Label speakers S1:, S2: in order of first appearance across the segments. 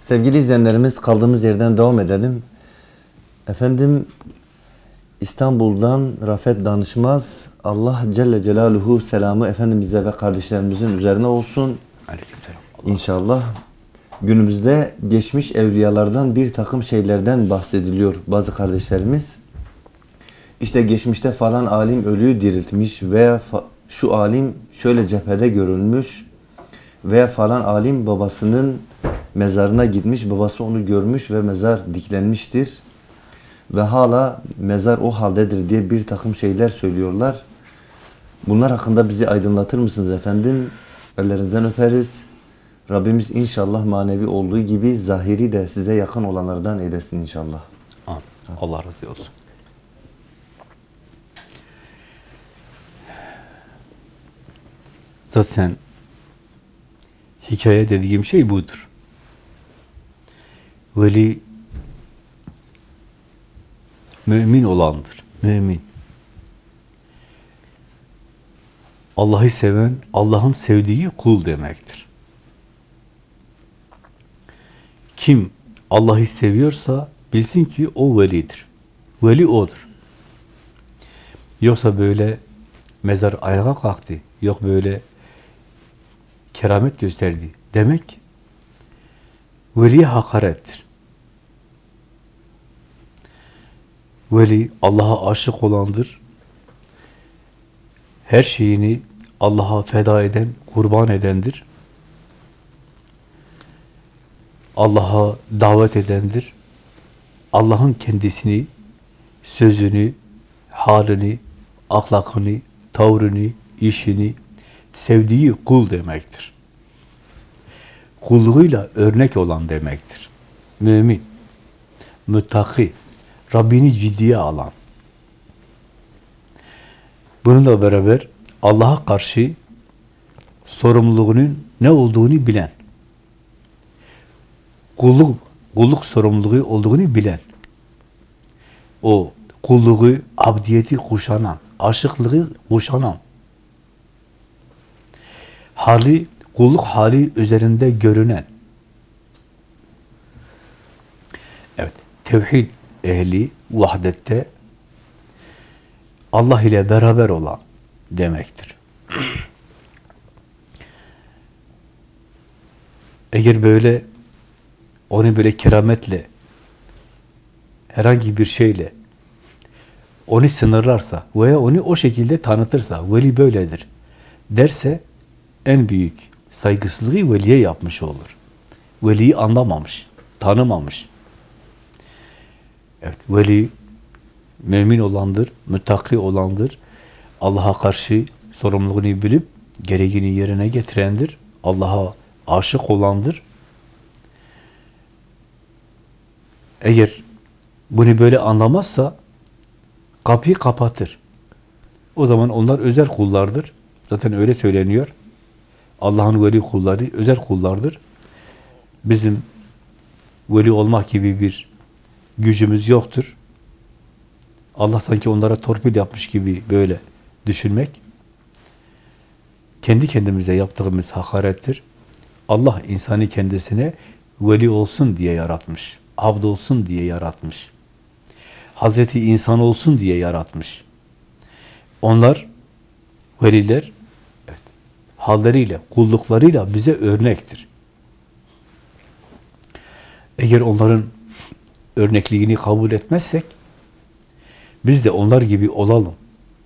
S1: Sevgili izleyenlerimiz kaldığımız yerden devam edelim. Efendim İstanbul'dan Rafet Danışmaz Allah Celle Celaluhu selamı Efendimiz'e ve kardeşlerimizin üzerine olsun.
S2: Aleykümselam.
S1: İnşallah günümüzde geçmiş evliyalardan bir takım şeylerden bahsediliyor bazı kardeşlerimiz. İşte geçmişte falan alim ölüyü diriltmiş veya şu alim şöyle cephede görülmüş veya falan alim babasının mezarına gitmiş, babası onu görmüş ve mezar diklenmiştir. Ve hala mezar o haldedir diye bir takım şeyler söylüyorlar. Bunlar hakkında bizi aydınlatır mısınız efendim? Ellerinizden öperiz. Rabbimiz inşallah manevi olduğu gibi zahiri de size yakın olanlardan eylesin inşallah.
S2: Allah razı olsun. Zaten hikaye dediğim şey budur. Veli mümin olandır. Mümin. Allah'ı seven, Allah'ın sevdiği kul demektir. Kim Allah'ı seviyorsa bilsin ki o velidir. Veli odur. Yoksa böyle mezar ayağa kalktı, yok böyle keramet gösterdi demek veliye hakarettir. Veli Allah'a aşık olandır. Her şeyini Allah'a feda eden, kurban edendir. Allah'a davet edendir. Allah'ın kendisini, sözünü, halini, ahlakını, tavrını, işini sevdiği kul demektir. Kulluğuyla örnek olan demektir. Mümin, müttaki, Rabbini ciddiye alan. Bununla beraber Allah'a karşı sorumluluğunun ne olduğunu bilen, kulluk, kulluk sorumluluğu olduğunu bilen, o kulluğu, abdiyeti kuşanan, aşıklığı kuşanan, hali, kulluk hali üzerinde görünen, evet, tevhid ehli, vahdette, Allah ile beraber olan demektir. Eğer böyle onu böyle kerametle herhangi bir şeyle onu sınırlarsa veya onu o şekilde tanıtırsa veli böyledir derse en büyük saygısızlığı veliye yapmış olur. Veliyi anlamamış, tanımamış. Evet, veli mümin olandır, müttaki olandır. Allah'a karşı sorumluluğunu bilip gereğini yerine getirendir. Allah'a aşık olandır. Eğer bunu böyle anlamazsa kapıyı kapatır. O zaman onlar özel kullardır. Zaten öyle söyleniyor. Allah'ın veli kulları özel kullardır. Bizim veli olmak gibi bir gücümüz yoktur. Allah sanki onlara torpil yapmış gibi böyle düşünmek kendi kendimize yaptığımız hakarettir. Allah insanı kendisine veli olsun diye yaratmış. Abd olsun diye yaratmış. Hazreti insan olsun diye yaratmış. Onlar veliler halleriyle, kulluklarıyla bize örnektir. Eğer onların örnekliğini kabul etmezsek biz de onlar gibi olalım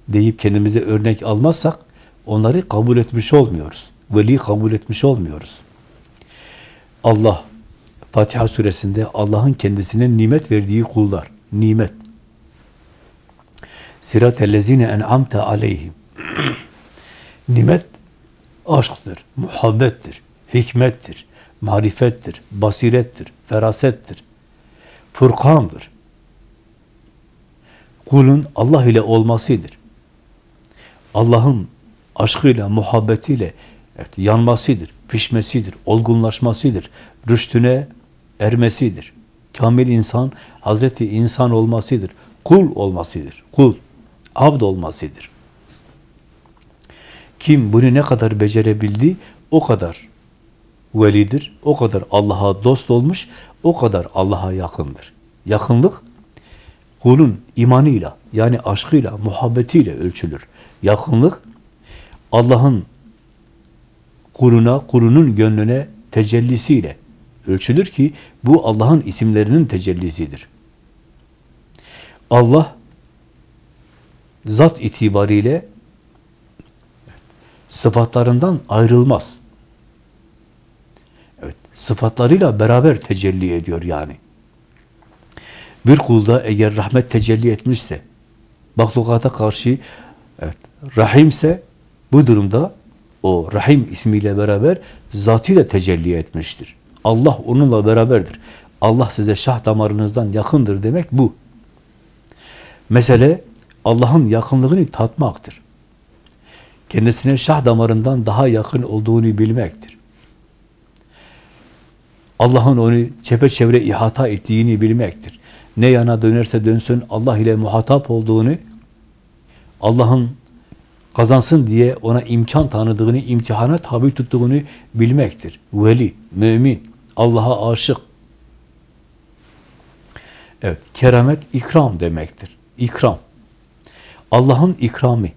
S2: deyip kendimize örnek almazsak onları kabul etmiş olmuyoruz. Veli kabul etmiş olmuyoruz. Allah Fatiha suresinde Allah'ın kendisine nimet verdiği kullar. Nimet. Sirat-ellezine en'amte aleyhim. nimet aşktır, muhabbettir, hikmettir, marifettir, basirettir, ferasettir, furkandır. Kulun Allah ile olmasıdır. Allah'ın aşkıyla, muhabbetiyle evet, yanmasıdır, pişmesidir, olgunlaşmasıdır, rüştüne ermesidir. Kamil insan, Hazreti insan olmasıdır. Kul olmasıdır. Kul, abd olmasıdır. Kim bunu ne kadar becerebildi, o kadar velidir, o kadar Allah'a dost olmuş, o kadar Allah'a yakındır. Yakınlık kulun imanıyla yani aşkıyla, muhabbetiyle ölçülür. Yakınlık Allah'ın kuluna, kulunun gönlüne tecellisiyle ölçülür ki bu Allah'ın isimlerinin tecellisidir. Allah zat itibariyle sıfatlarından ayrılmaz. Evet, sıfatlarıyla beraber tecelli ediyor yani. Bir kulda eğer rahmet tecelli etmişse, mahlukata karşı evet, rahimse bu durumda o Rahim ismiyle beraber zatıyla tecelli etmiştir. Allah onunla beraberdir. Allah size şah damarınızdan yakındır demek bu. Mesele Allah'ın yakınlığını tatmaktır. Kendisine şah damarından daha yakın olduğunu bilmektir. Allah'ın onu çepeçevre ihata ettiğini bilmektir. Ne yana dönerse dönsün Allah ile muhatap olduğunu, Allah'ın kazansın diye ona imkan tanıdığını, imtihana tabi tuttuğunu bilmektir. Veli, mümin, Allah'a aşık. Evet, keramet ikram demektir. İkram. Allah'ın ikrami.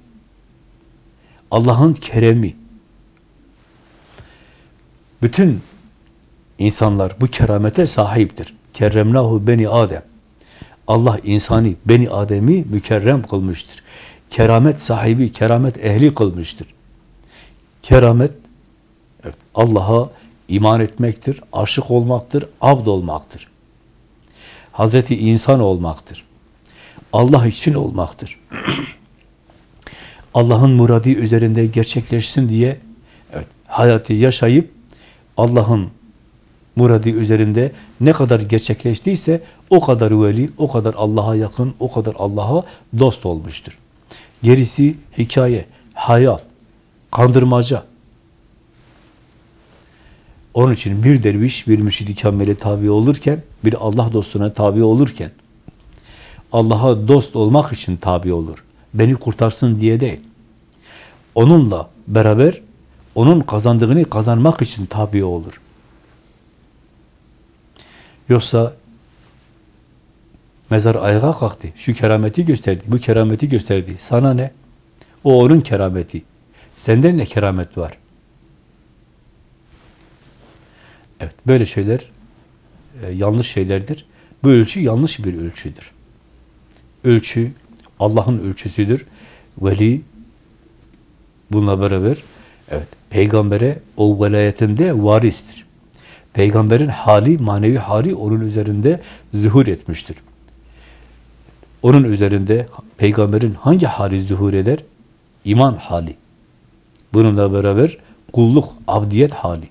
S2: Allah'ın keremi. Bütün insanlar bu keramete sahiptir. Kerremnahu beni Adem. Allah insani, beni Adem'i mükerrem kılmıştır. Keramet sahibi, keramet ehli kılmıştır. Keramet, evet, Allah'a iman etmektir, aşık olmaktır, abd olmaktır. Hazreti insan olmaktır. Allah için olmaktır. Allah'ın muradi üzerinde gerçekleşsin diye evet, hayatı yaşayıp Allah'ın muradi üzerinde ne kadar gerçekleştiyse o kadar veli, o kadar Allah'a yakın, o kadar Allah'a dost olmuştur. Gerisi hikaye, hayal, kandırmaca. Onun için bir derviş bir mürşid-i kamile tabi olurken, bir Allah dostuna tabi olurken, Allah'a dost olmak için tabi olur. Beni kurtarsın diye değil. Onunla beraber, onun kazandığını kazanmak için tabi olur. Yoksa mezar ayağa kalktı, şu kerameti gösterdi, bu kerameti gösterdi. Sana ne? O onun kerameti. Senden ne keramet var? Evet, böyle şeyler e, yanlış şeylerdir. Bu ölçü yanlış bir ölçüdür. Ölçü Allah'ın ölçüsüdür. Veli bununla beraber evet peygambere o velayetinde varistir. Peygamberin hali, manevi hali onun üzerinde zuhur etmiştir. Onun üzerinde peygamberin hangi hali zuhur eder? İman hali. Bununla beraber kulluk, abdiyet hali.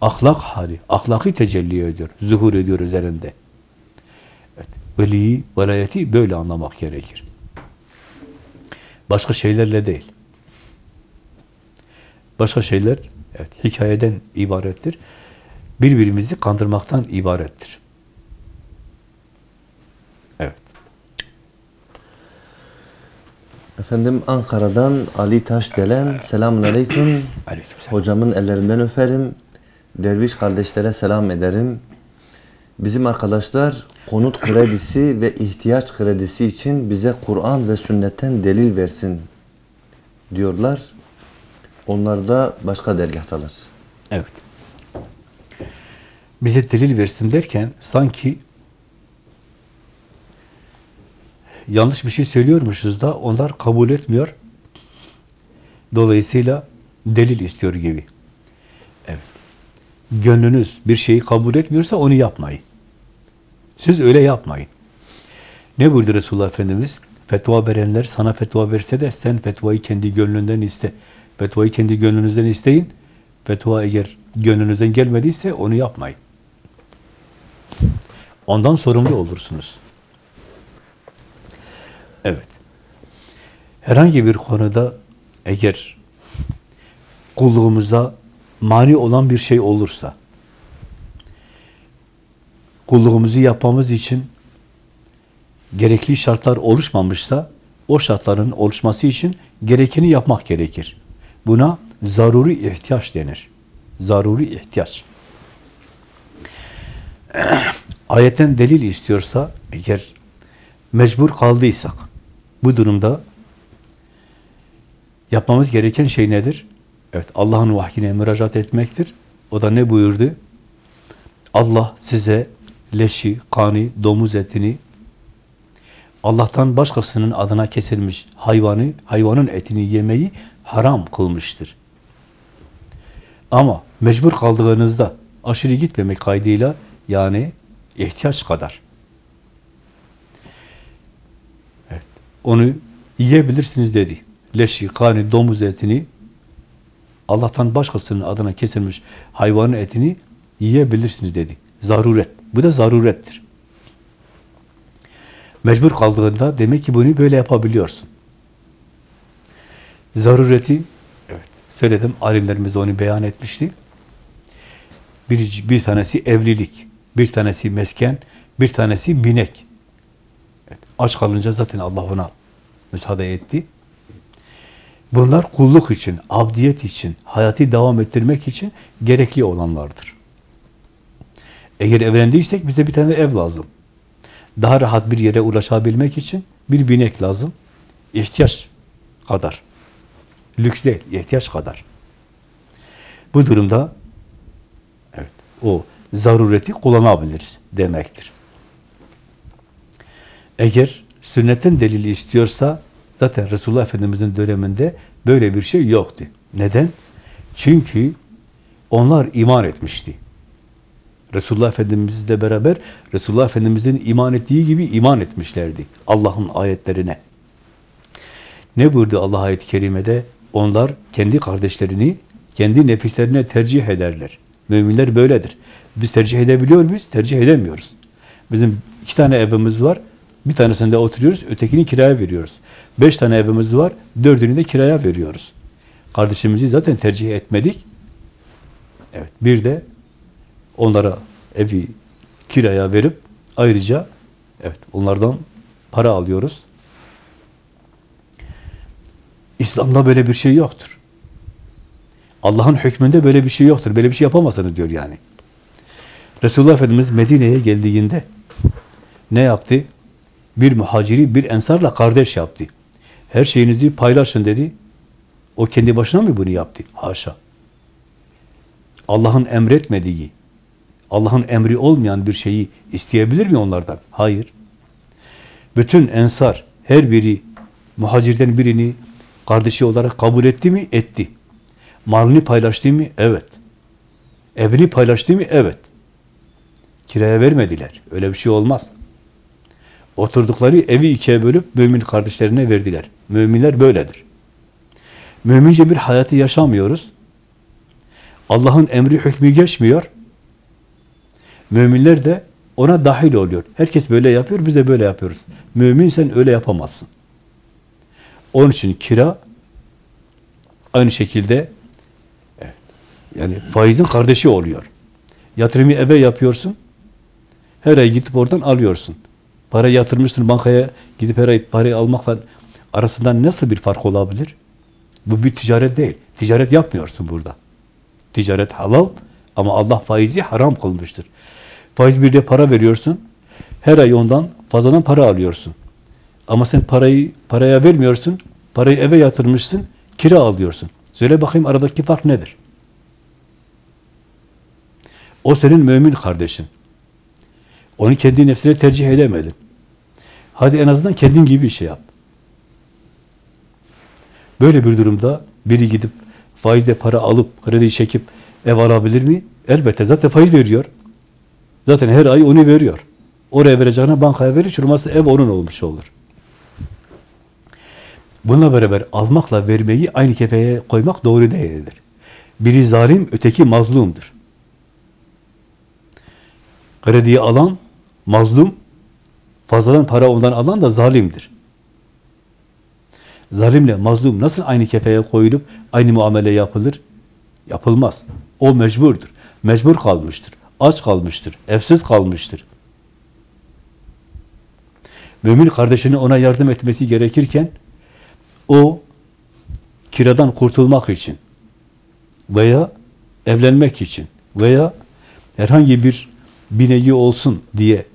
S2: Ahlak hali, ahlaki tecelli ediyor, zuhur ediyor üzerinde. Evet, veliyi, velayeti böyle anlamak gerekir. Başka şeylerle değil. Başka şeyler evet, hikayeden ibarettir. Birbirimizi kandırmaktan ibarettir. Evet.
S1: Efendim Ankara'dan Ali Taşdelen. Selamun Aleyküm.
S2: Aleykümselam.
S1: Hocamın ellerinden öperim. Derviş kardeşlere selam ederim. Bizim arkadaşlar konut kredisi ve ihtiyaç kredisi için bize Kur'an ve sünnetten delil versin diyorlar. Onlar da başka dergahtalar.
S2: Evet. Bize delil versin derken sanki yanlış bir şey söylüyormuşuz da onlar kabul etmiyor. Dolayısıyla delil istiyor gibi. Evet. Gönlünüz bir şeyi kabul etmiyorsa onu yapmayın. Siz öyle yapmayın. Ne buyurdu Resulullah Efendimiz? Fetva verenler sana fetva verse de sen fetvayı kendi gönlünden iste. Fetvayı kendi gönlünüzden isteyin. Fetva eğer gönlünüzden gelmediyse onu yapmayın. Ondan sorumlu olursunuz. Evet. Herhangi bir konuda eğer kulluğumuza mani olan bir şey olursa, kulluğumuzu yapmamız için gerekli şartlar oluşmamışsa, o şartların oluşması için gerekeni yapmak gerekir. Buna zaruri ihtiyaç denir. Zaruri ihtiyaç. Ayetten delil istiyorsa, eğer mecbur kaldıysak, bu durumda yapmamız gereken şey nedir? Evet, Allah'ın vahyine müracaat etmektir. O da ne buyurdu? Allah size leşi, kanı, domuz etini, Allah'tan başkasının adına kesilmiş hayvanı, hayvanın etini yemeyi haram kılmıştır. Ama mecbur kaldığınızda aşırı gitmemek kaydıyla yani ihtiyaç kadar. Evet, onu yiyebilirsiniz dedi. Leşi, kanı, domuz etini Allah'tan başkasının adına kesilmiş hayvanın etini yiyebilirsiniz dedi. Zaruret. Bu da zarurettir. Mecbur kaldığında demek ki bunu böyle yapabiliyorsun. Zarureti, evet söyledim, alimlerimiz onu beyan etmişti. Bir, bir tanesi evlilik, bir tanesi mesken, bir tanesi binek. Evet, aç kalınca zaten Allah ona müsaade etti. Bunlar kulluk için, abdiyet için, hayatı devam ettirmek için gerekli olanlardır. Eğer evlendiysek bize bir tane ev lazım. Daha rahat bir yere ulaşabilmek için bir binek lazım. İhtiyaç kadar. Lüks değil, ihtiyaç kadar. Bu durumda evet, o zarureti kullanabiliriz demektir. Eğer sünnetten delili istiyorsa zaten Resulullah Efendimiz'in döneminde böyle bir şey yoktu. Neden? Çünkü onlar iman etmişti. Resulullah Efendimizle beraber Resulullah Efendimizin iman ettiği gibi iman etmişlerdi Allah'ın ayetlerine. Ne buyurdu Allah ayet-i kerimede? Onlar kendi kardeşlerini kendi nefislerine tercih ederler. Müminler böyledir. Biz tercih edebiliyor muyuz? Tercih edemiyoruz. Bizim iki tane evimiz var. Bir tanesinde oturuyoruz, ötekini kiraya veriyoruz. Beş tane evimiz var, dördünü de kiraya veriyoruz. Kardeşimizi zaten tercih etmedik. Evet, bir de onlara evi kiraya verip ayrıca evet onlardan para alıyoruz. İslam'da böyle bir şey yoktur. Allah'ın hükmünde böyle bir şey yoktur. Böyle bir şey yapamazsınız diyor yani. Resulullah Efendimiz Medine'ye geldiğinde ne yaptı? Bir muhaciri bir ensarla kardeş yaptı. Her şeyinizi paylaşın dedi. O kendi başına mı bunu yaptı? Haşa. Allah'ın emretmediği, Allah'ın emri olmayan bir şeyi isteyebilir mi onlardan? Hayır. Bütün ensar, her biri muhacirden birini kardeşi olarak kabul etti mi? Etti. Malını paylaştı mı? Evet. Evini paylaştı mı? Evet. Kiraya vermediler. Öyle bir şey olmaz. Oturdukları evi ikiye bölüp mümin kardeşlerine verdiler. Müminler böyledir. Mümince bir hayatı yaşamıyoruz. Allah'ın emri hükmü geçmiyor. Müminler de ona dahil oluyor. Herkes böyle yapıyor, biz de böyle yapıyoruz. Mümin sen öyle yapamazsın. Onun için kira aynı şekilde yani faizin kardeşi oluyor. Yatırımı eve yapıyorsun. Her ay gidip oradan alıyorsun. Para yatırmışsın bankaya gidip her ay parayı almakla arasında nasıl bir fark olabilir? Bu bir ticaret değil. Ticaret yapmıyorsun burada. Ticaret halal ama Allah faizi haram kılmıştır. Faiz bir de para veriyorsun. Her ay ondan fazladan para alıyorsun. Ama sen parayı paraya vermiyorsun. Parayı eve yatırmışsın. Kira alıyorsun. Söyle bakayım aradaki fark nedir? O senin mümin kardeşin. Onu kendi nefsine tercih edemedin. Hadi en azından kendin gibi bir şey yap. Böyle bir durumda biri gidip faizle para alıp, kredi çekip ev alabilir mi? Elbette. Zaten faiz veriyor. Zaten her ay onu veriyor. Oraya vereceğine bankaya verir. Çürümezse ev onun olmuş olur. Bununla beraber almakla vermeyi aynı kefeye koymak doğru değildir. Biri zalim, öteki mazlumdur. Krediyi alan mazlum, fazladan para ondan alan da zalimdir. Zalimle mazlum nasıl aynı kefeye koyulup aynı muamele yapılır? Yapılmaz. O mecburdur. Mecbur kalmıştır. Aç kalmıştır. Evsiz kalmıştır. Mümin kardeşine ona yardım etmesi gerekirken o kiradan kurtulmak için veya evlenmek için veya herhangi bir bineği olsun diye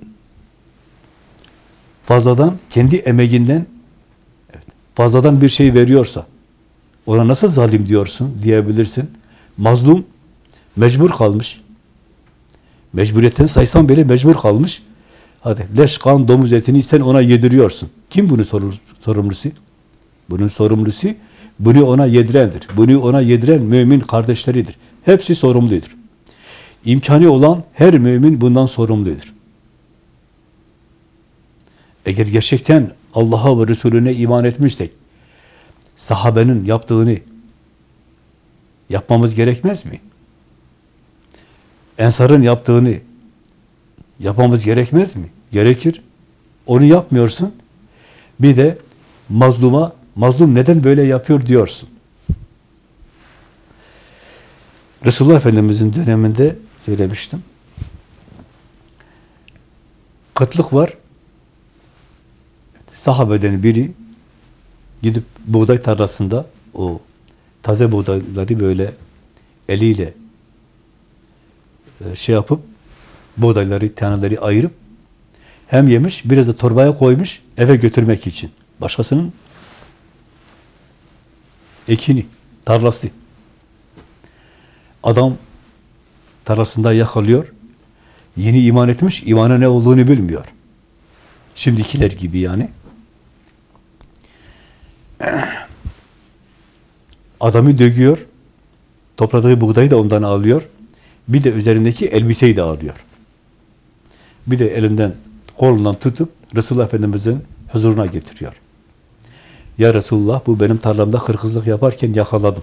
S2: fazladan kendi emeğinden fazladan bir şey veriyorsa ona nasıl zalim diyorsun diyebilirsin. Mazlum mecbur kalmış. Mecburiyetten saysan bile mecbur kalmış. Hadi leş, kan, domuz etini sen ona yediriyorsun. Kim sorumlu- sorumlusu? Bunun sorumlusu bunu ona yedirendir. Bunu ona yediren mümin kardeşleridir. Hepsi sorumludur. İmkanı olan her mümin bundan sorumludur. Eğer gerçekten Allah'a ve Resulüne iman etmişsek, sahabenin yaptığını yapmamız gerekmez mi? Ensar'ın yaptığını yapmamız gerekmez mi? Gerekir. Onu yapmıyorsun. Bir de mazluma, mazlum neden böyle yapıyor diyorsun. Resulullah Efendimiz'in döneminde söylemiştim. Kıtlık var. Sahabeden biri gidip buğday tarlasında o taze buğdayları böyle eliyle e, şey yapıp buğdayları, taneleri ayırıp hem yemiş, biraz da torbaya koymuş eve götürmek için. Başkasının ekini, tarlası. Adam tarlasında yakalıyor. Yeni iman etmiş, imanın ne olduğunu bilmiyor. Şimdikiler gibi yani. Adamı döküyor. Topladığı buğdayı da ondan alıyor. Bir de üzerindeki elbiseyi de alıyor. Bir de elinden, kolundan tutup Resulullah Efendimiz'in huzuruna getiriyor. Ya Resulullah bu benim tarlamda hırkızlık yaparken yakaladım.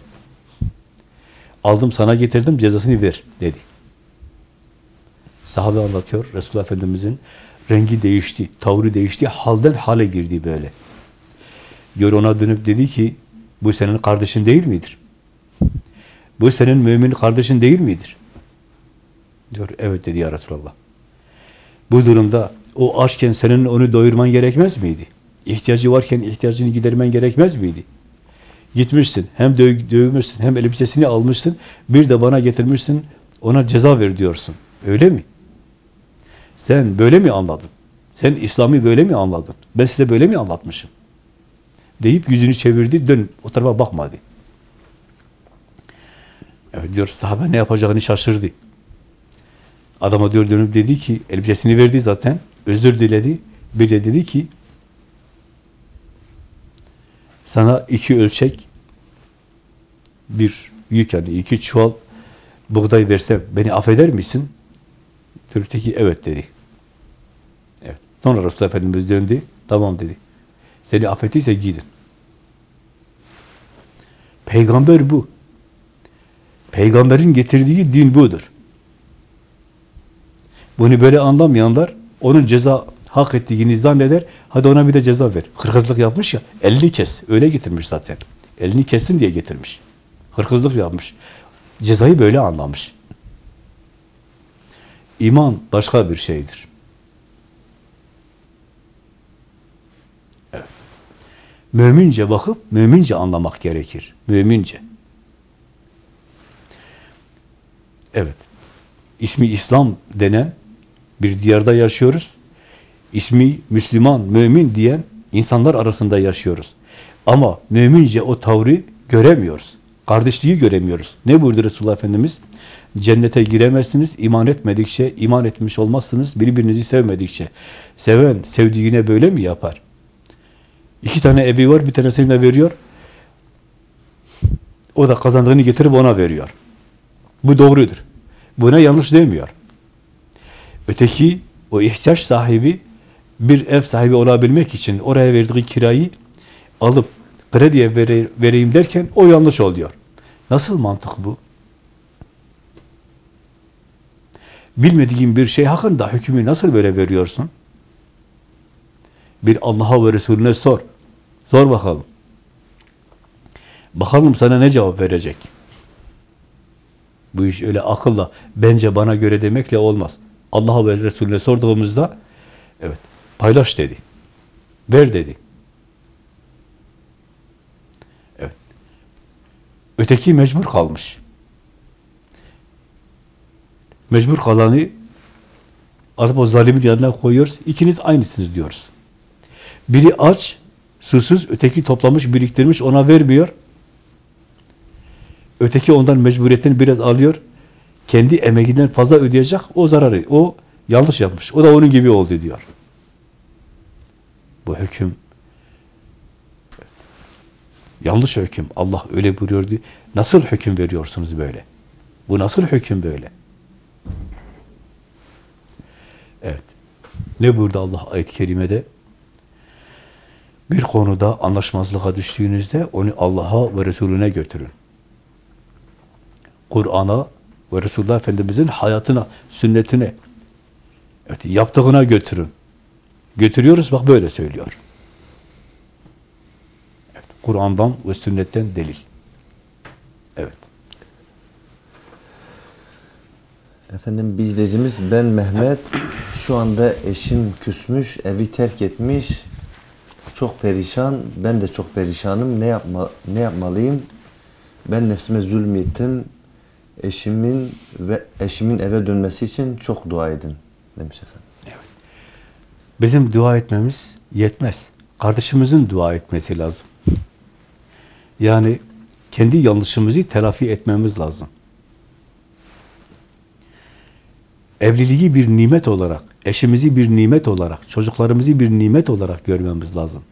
S2: Aldım sana getirdim cezasını ver dedi. Sahabe anlatıyor. Resulullah Efendimiz'in rengi değişti, tavrı değişti, halden hale girdi böyle. Diyor ona dönüp dedi ki bu senin kardeşin değil midir? Bu senin mümin kardeşin değil midir? Diyor evet dedi ya Resulallah. Bu durumda o açken senin onu doyurman gerekmez miydi? İhtiyacı varken ihtiyacını gidermen gerekmez miydi? Gitmişsin, hem döv, dövmüşsün, hem elbisesini almışsın, bir de bana getirmişsin, ona ceza ver diyorsun. Öyle mi? Sen böyle mi anladın? Sen İslam'ı böyle mi anladın? Ben size böyle mi anlatmışım? Deyip yüzünü çevirdi, dön, o tarafa bakmadı. Evet diyor, sahabe ne yapacağını şaşırdı. Adama diyor dönüp dedi ki, elbisesini verdi zaten, özür diledi. Bir de dedi ki, sana iki ölçek bir yük yani iki çuval buğday versem beni affeder misin? Türk'teki evet dedi. Evet. Sonra Resulullah Efendimiz döndü. Tamam dedi. Seni affettiyse gidin. Peygamber bu. Peygamberin getirdiği din budur. Bunu böyle anlamayanlar onun ceza hak ettiğini zanneder. Hadi ona bir de ceza ver. Hırkızlık yapmış ya, elini kes. Öyle getirmiş zaten. Elini kessin diye getirmiş. Hırkızlık yapmış. Cezayı böyle anlamış. İman başka bir şeydir. Evet. Mümince bakıp, mümince anlamak gerekir. Mümince. Evet. İsmi İslam denen bir diyarda yaşıyoruz. İsmi Müslüman, mümin diyen insanlar arasında yaşıyoruz. Ama mümince o tavrı göremiyoruz. Kardeşliği göremiyoruz. Ne buyurdu Resulullah Efendimiz? Cennete giremezsiniz, iman etmedikçe, iman etmiş olmazsınız, birbirinizi sevmedikçe. Seven, sevdiğine böyle mi yapar? İki tane evi var, bir tanesini de veriyor. O da kazandığını getirip ona veriyor. Bu doğrudur. Buna yanlış demiyor. Öteki, o ihtiyaç sahibi, bir ev sahibi olabilmek için oraya verdiği kirayı alıp krediye vere, vereyim derken o yanlış oluyor. Nasıl mantık bu? Bilmediğin bir şey hakkında hükmü nasıl böyle veriyorsun? Bir Allah'a ve Resulüne sor. Sor bakalım. Bakalım sana ne cevap verecek? Bu iş öyle akılla, bence bana göre demekle olmaz. Allah'a ve Resulüne sorduğumuzda, evet, paylaş dedi. Ver dedi. Evet. Öteki mecbur kalmış. Mecbur kalanı alıp o zalimin yanına koyuyoruz. İkiniz aynısınız diyoruz. Biri aç, susuz, öteki toplamış, biriktirmiş, ona vermiyor. Öteki ondan mecburiyetini biraz alıyor. Kendi emeğinden fazla ödeyecek, o zararı, o yanlış yapmış. O da onun gibi oldu diyor. Bu hüküm yanlış hüküm. Allah öyle buyuruyordu. Nasıl hüküm veriyorsunuz böyle? Bu nasıl hüküm böyle? Evet. Ne burada Allah ayet-i kerimede? Bir konuda anlaşmazlığa düştüğünüzde onu Allah'a ve Resulüne götürün. Kur'an'a ve Resulullah Efendimiz'in hayatına, sünnetine, evet, yaptığına götürün. Götürüyoruz, bak böyle söylüyor. Evet, Kur'an'dan ve sünnetten delil. Evet.
S1: Efendim bir izleyicimiz ben Mehmet. Şu anda eşim küsmüş, evi terk etmiş. Çok perişan. Ben de çok perişanım. Ne yapma ne yapmalıyım? Ben nefsime zulmettim. Eşimin ve eşimin eve dönmesi için çok dua edin demiş efendim.
S2: Bizim dua etmemiz yetmez. Kardeşimizin dua etmesi lazım. Yani kendi yanlışımızı telafi etmemiz lazım. Evliliği bir nimet olarak, eşimizi bir nimet olarak, çocuklarımızı bir nimet olarak görmemiz lazım.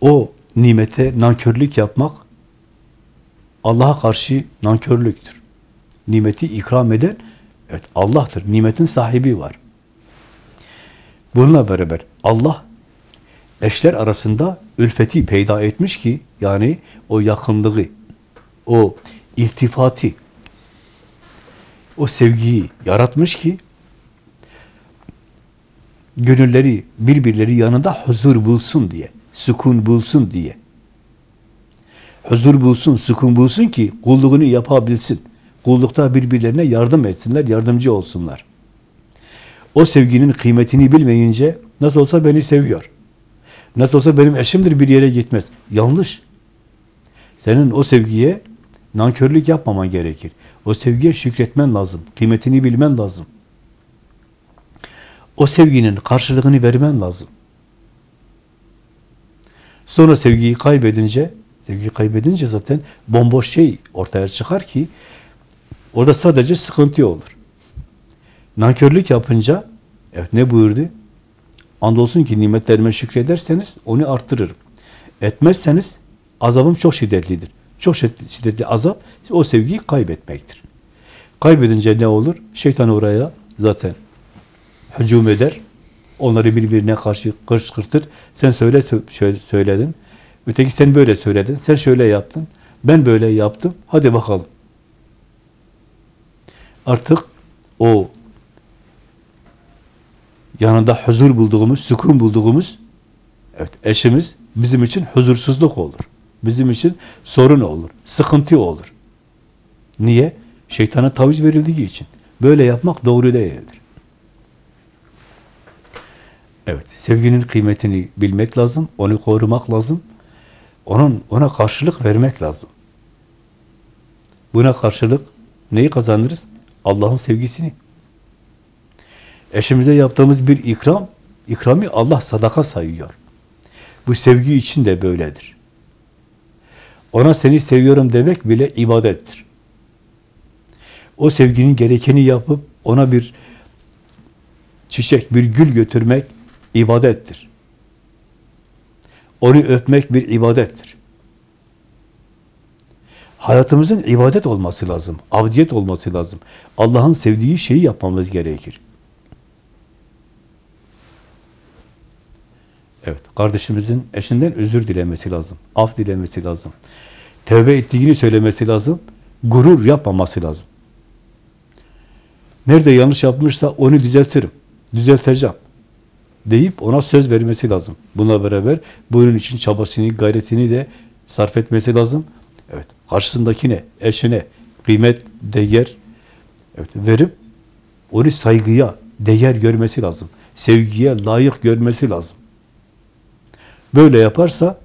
S2: O nimete nankörlük yapmak Allah'a karşı nankörlüktür. Nimeti ikram eden evet Allah'tır. Nimetin sahibi var. Bununla beraber Allah eşler arasında ülfeti peyda etmiş ki yani o yakınlığı, o iltifati, o sevgiyi yaratmış ki gönülleri birbirleri yanında huzur bulsun diye, sükun bulsun diye. Huzur bulsun, sükun bulsun ki kulluğunu yapabilsin. Kullukta birbirlerine yardım etsinler, yardımcı olsunlar. O sevginin kıymetini bilmeyince nasıl olsa beni seviyor. Nasıl olsa benim eşimdir bir yere gitmez. Yanlış. Senin o sevgiye nankörlük yapmaman gerekir. O sevgiye şükretmen lazım. Kıymetini bilmen lazım. O sevginin karşılığını vermen lazım. Sonra sevgiyi kaybedince, sevgiyi kaybedince zaten bomboş şey ortaya çıkar ki orada sadece sıkıntı olur. Nankörlük yapınca evet ne buyurdu? Andolsun ki nimetlerime şükrederseniz onu arttırırım. Etmezseniz azabım çok şiddetlidir. Çok şiddetli azap o sevgiyi kaybetmektir. Kaybedince ne olur? Şeytan oraya zaten hücum eder. Onları birbirine karşı kışkırtır. Sen söyle şöyle söyledin. Öteki sen böyle söyledin. Sen şöyle yaptın. Ben böyle yaptım. Hadi bakalım. Artık o yanında huzur bulduğumuz, sükun bulduğumuz evet eşimiz bizim için huzursuzluk olur. Bizim için sorun olur, sıkıntı olur. Niye? Şeytana taviz verildiği için. Böyle yapmak doğru değildir. Evet, sevginin kıymetini bilmek lazım, onu korumak lazım. Onun ona karşılık vermek lazım. Buna karşılık neyi kazanırız? Allah'ın sevgisini. Eşimize yaptığımız bir ikram, ikrami Allah sadaka sayıyor. Bu sevgi için de böyledir. Ona seni seviyorum demek bile ibadettir. O sevginin gerekeni yapıp ona bir çiçek, bir gül götürmek ibadettir. Onu öpmek bir ibadettir. Hayatımızın ibadet olması lazım, abdiyet olması lazım. Allah'ın sevdiği şeyi yapmamız gerekir. Evet, kardeşimizin eşinden özür dilemesi lazım, af dilemesi lazım. Tevbe ettiğini söylemesi lazım, gurur yapmaması lazım. Nerede yanlış yapmışsa onu düzeltirim, düzelteceğim deyip ona söz vermesi lazım. Buna beraber bunun için çabasını, gayretini de sarf etmesi lazım. Karşısındakine, eşine kıymet, değer evet, verip onu saygıya, değer görmesi lazım. Sevgiye layık görmesi lazım. Böyle yaparsa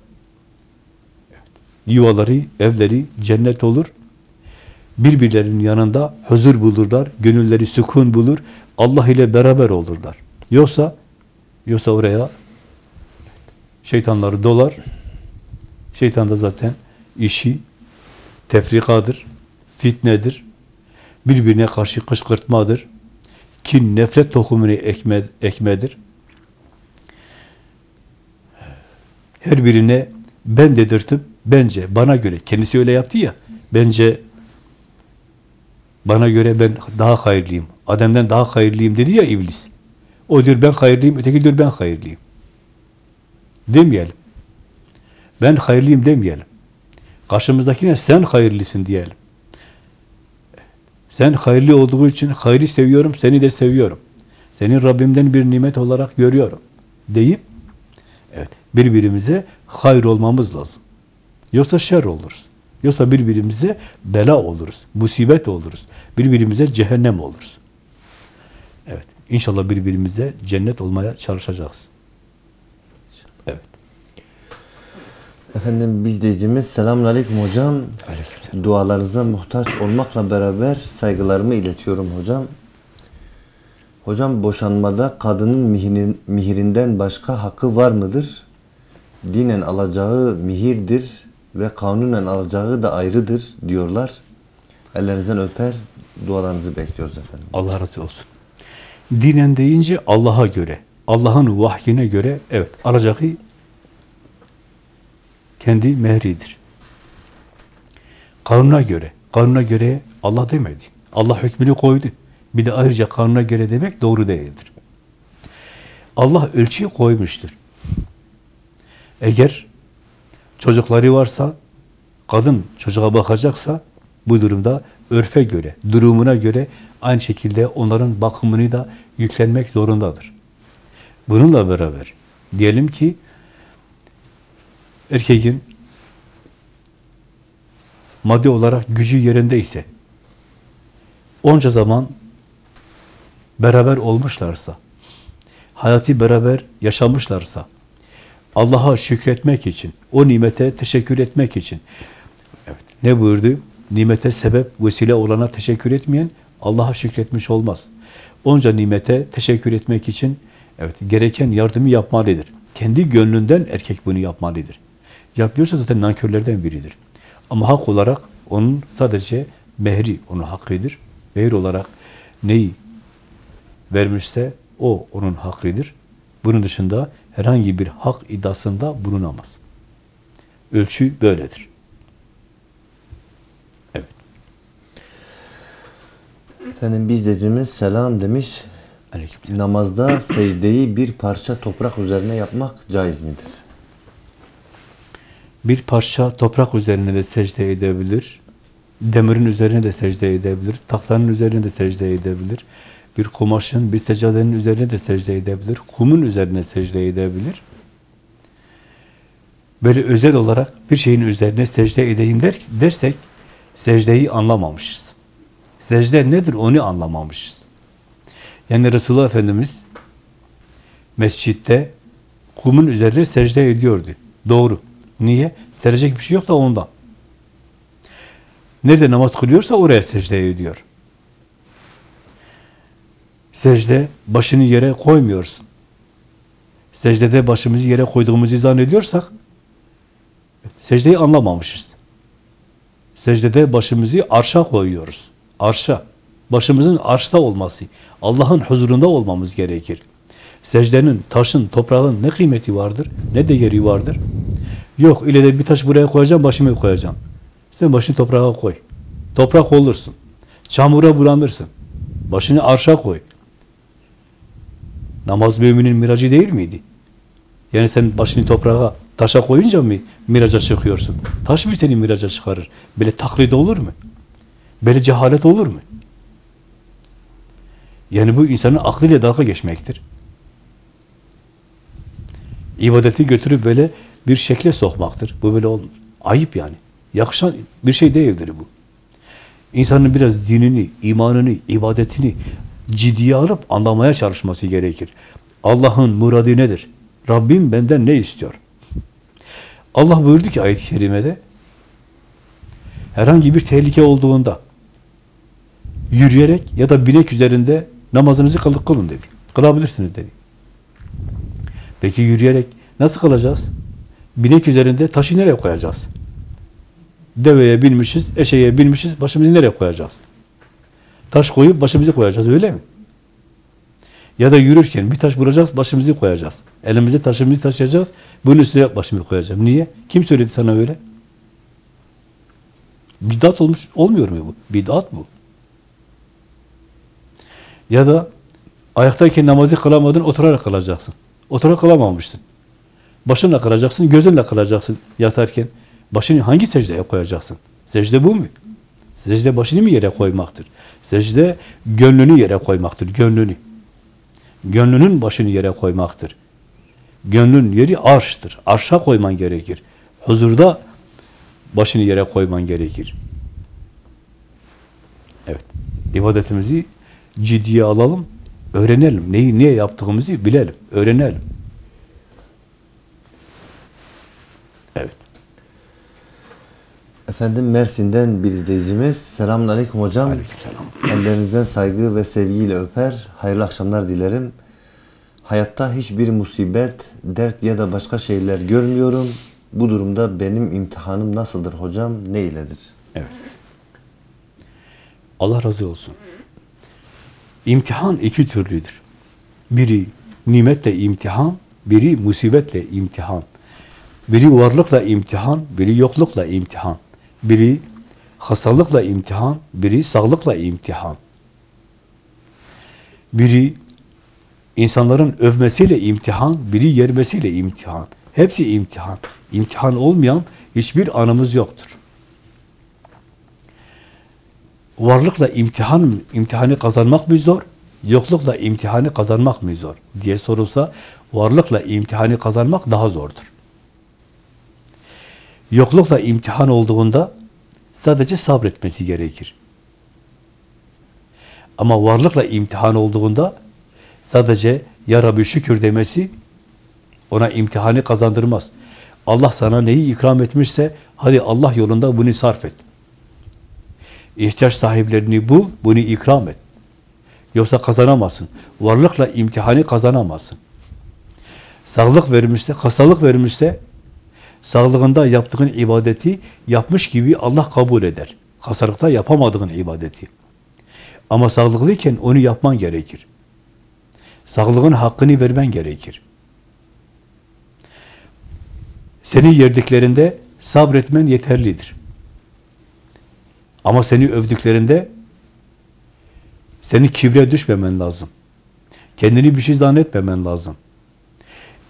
S2: evet, yuvaları, evleri cennet olur. birbirlerinin yanında huzur bulurlar, gönülleri sükun bulur, Allah ile beraber olurlar. Yoksa yoksa oraya şeytanları dolar. Şeytan da zaten işi tefrikadır, fitnedir, birbirine karşı kışkırtmadır, kin, nefret tohumunu ekme, ekmedir. Her birine ben dedirtip, bence, bana göre, kendisi öyle yaptı ya, bence bana göre ben daha hayırlıyım, Adem'den daha hayırlıyım dedi ya iblis. O diyor ben hayırlıyım, öteki diyor ben hayırlıyım. Demeyelim. Ben hayırlıyım demeyelim. Karşımızdakine sen hayırlısın diyelim. Sen hayırlı olduğu için hayrı seviyorum, seni de seviyorum. Senin Rabbimden bir nimet olarak görüyorum. Deyip, evet, birbirimize hayır olmamız lazım. Yoksa şer oluruz. Yoksa birbirimize bela oluruz, musibet oluruz. Birbirimize cehennem oluruz. Evet, inşallah birbirimize cennet olmaya çalışacağız. Evet.
S1: Efendim biz izleyicimiz selamun aleyküm hocam.
S2: Aleykümselam.
S1: Dualarınıza muhtaç olmakla beraber saygılarımı iletiyorum hocam. Hocam boşanmada kadının mihrin, mihrinden başka hakkı var mıdır? Dinen alacağı mihirdir ve kanunen alacağı da ayrıdır diyorlar. Ellerinizden öper, dualarınızı bekliyoruz efendim.
S2: Allah razı olsun. Dinen deyince Allah'a göre, Allah'ın vahyine göre evet alacağı kendi mehridir. Kanuna göre, kanuna göre Allah demedi. Allah hükmünü koydu. Bir de ayrıca kanuna göre demek doğru değildir. Allah ölçüyü koymuştur. Eğer çocukları varsa, kadın çocuğa bakacaksa bu durumda örfe göre, durumuna göre aynı şekilde onların bakımını da yüklenmek zorundadır. Bununla beraber diyelim ki erkeğin maddi olarak gücü yerindeyse onca zaman beraber olmuşlarsa hayatı beraber yaşamışlarsa Allah'a şükretmek için, o nimete teşekkür etmek için evet, ne buyurdu? Nimete sebep, vesile olana teşekkür etmeyen Allah'a şükretmiş olmaz. Onca nimete teşekkür etmek için evet gereken yardımı yapmalıdır. Kendi gönlünden erkek bunu yapmalıdır. Yapıyorsa zaten nankörlerden biridir. Ama hak olarak onun sadece mehri onun hakkıdır. Mehir olarak neyi vermişse o onun hakkıdır. Bunun dışında herhangi bir hak iddiasında bulunamaz. Ölçü böyledir. Evet.
S1: Efendim biz izleyicimiz selam demiş. Namazda secdeyi bir parça toprak üzerine yapmak caiz midir?
S2: Bir parça toprak üzerine de secde edebilir. Demirin üzerine de secde edebilir. Tahtanın üzerine de secde edebilir. Bir kumaşın, bir seccadenin üzerine de secde edebilir. Kumun üzerine secde edebilir. Böyle özel olarak bir şeyin üzerine secde edeyim der, dersek secdeyi anlamamışız. Secde nedir onu anlamamışız. Yani Resulullah Efendimiz mescitte kumun üzerine secde ediyordu. Doğru. Niye? Serecek bir şey yok da ondan. Nerede namaz kılıyorsa oraya secde ediyor. Secde başını yere koymuyorsun. Secdede başımızı yere koyduğumuzu zannediyorsak secdeyi anlamamışız. Secdede başımızı arşa koyuyoruz. Arşa. Başımızın arşta olması. Allah'ın huzurunda olmamız gerekir. Secdenin, taşın, toprağın ne kıymeti vardır? Ne değeri vardır? Yok, ile de bir taş buraya koyacağım, başımı koyacağım. Sen başını toprağa koy. Toprak olursun. Çamura bulanırsın. Başını arşa koy. Namaz müminin miracı değil miydi? Yani sen başını toprağa, taşa koyunca mı miraca çıkıyorsun? Taş mı seni miraca çıkarır? Böyle taklit olur mu? Böyle cehalet olur mu? Yani bu insanın aklıyla dalga geçmektir. İbadeti götürüp böyle bir şekle sokmaktır. Bu böyle olmaz. Ayıp yani. Yakışan bir şey değildir bu. İnsanın biraz dinini, imanını, ibadetini ciddiye alıp anlamaya çalışması gerekir. Allah'ın muradı nedir? Rabbim benden ne istiyor? Allah buyurdu ki ayet-i kerimede herhangi bir tehlike olduğunda yürüyerek ya da binek üzerinde namazınızı kıl, kılın dedi. Kılabilirsiniz dedi. Peki yürüyerek nasıl kılacağız? Binek üzerinde taşı nereye koyacağız? Deveye binmişiz, eşeğe binmişiz, başımızı nereye koyacağız? Taş koyup başımızı koyacağız, öyle mi? Ya da yürürken bir taş vuracağız, başımızı koyacağız. Elimizde taşımızı taşıyacağız, bunun üstüne başımızı koyacağım. Niye? Kim söyledi sana öyle? Bidat olmuş, olmuyor mu bu? Bidat bu. Ya da ayaktayken namazı kılamadın, oturarak kılacaksın. Oturarak kılamamışsın. Başınla kılacaksın, gözünle kılacaksın yatarken. Başını hangi secdeye koyacaksın? Secde bu mu? Secde başını mı yere koymaktır? Secde gönlünü yere koymaktır, gönlünü. Gönlünün başını yere koymaktır. Gönlün yeri arştır. Arşa koyman gerekir. Huzurda başını yere koyman gerekir. Evet. İbadetimizi ciddiye alalım, öğrenelim. Neyi niye yaptığımızı bilelim, öğrenelim. Evet.
S1: Efendim Mersin'den bir izleyicimiz. Selamun Aleyküm hocam.
S2: Aleykümselam.
S1: Ellerinizden saygı ve sevgiyle öper. Hayırlı akşamlar dilerim. Hayatta hiçbir musibet, dert ya da başka şeyler görmüyorum. Bu durumda benim imtihanım nasıldır hocam? Ne iledir?
S2: Evet. Allah razı olsun. İmtihan iki türlüdür. Biri nimetle imtihan, biri musibetle imtihan. Biri varlıkla imtihan, biri yoklukla imtihan. Biri hastalıkla imtihan, biri sağlıkla imtihan. Biri insanların övmesiyle imtihan, biri yermesiyle imtihan. Hepsi imtihan. İmtihan olmayan hiçbir anımız yoktur. Varlıkla imtihan, imtihanı kazanmak mı zor? Yoklukla imtihanı kazanmak mı zor? diye sorulsa varlıkla imtihanı kazanmak daha zordur. Yoklukla imtihan olduğunda sadece sabretmesi gerekir. Ama varlıkla imtihan olduğunda sadece Ya Rabbi şükür demesi ona imtihanı kazandırmaz. Allah sana neyi ikram etmişse hadi Allah yolunda bunu sarf et. İhtiyaç sahiplerini bul, bunu ikram et. Yoksa kazanamazsın. Varlıkla imtihanı kazanamazsın. Sağlık vermişse, hastalık vermişse sağlığında yaptığın ibadeti yapmış gibi Allah kabul eder. Hastalıkta yapamadığın ibadeti. Ama sağlıklıyken onu yapman gerekir. Sağlığın hakkını vermen gerekir. Seni yerdiklerinde sabretmen yeterlidir. Ama seni övdüklerinde senin kibre düşmemen lazım. Kendini bir şey zannetmemen lazım.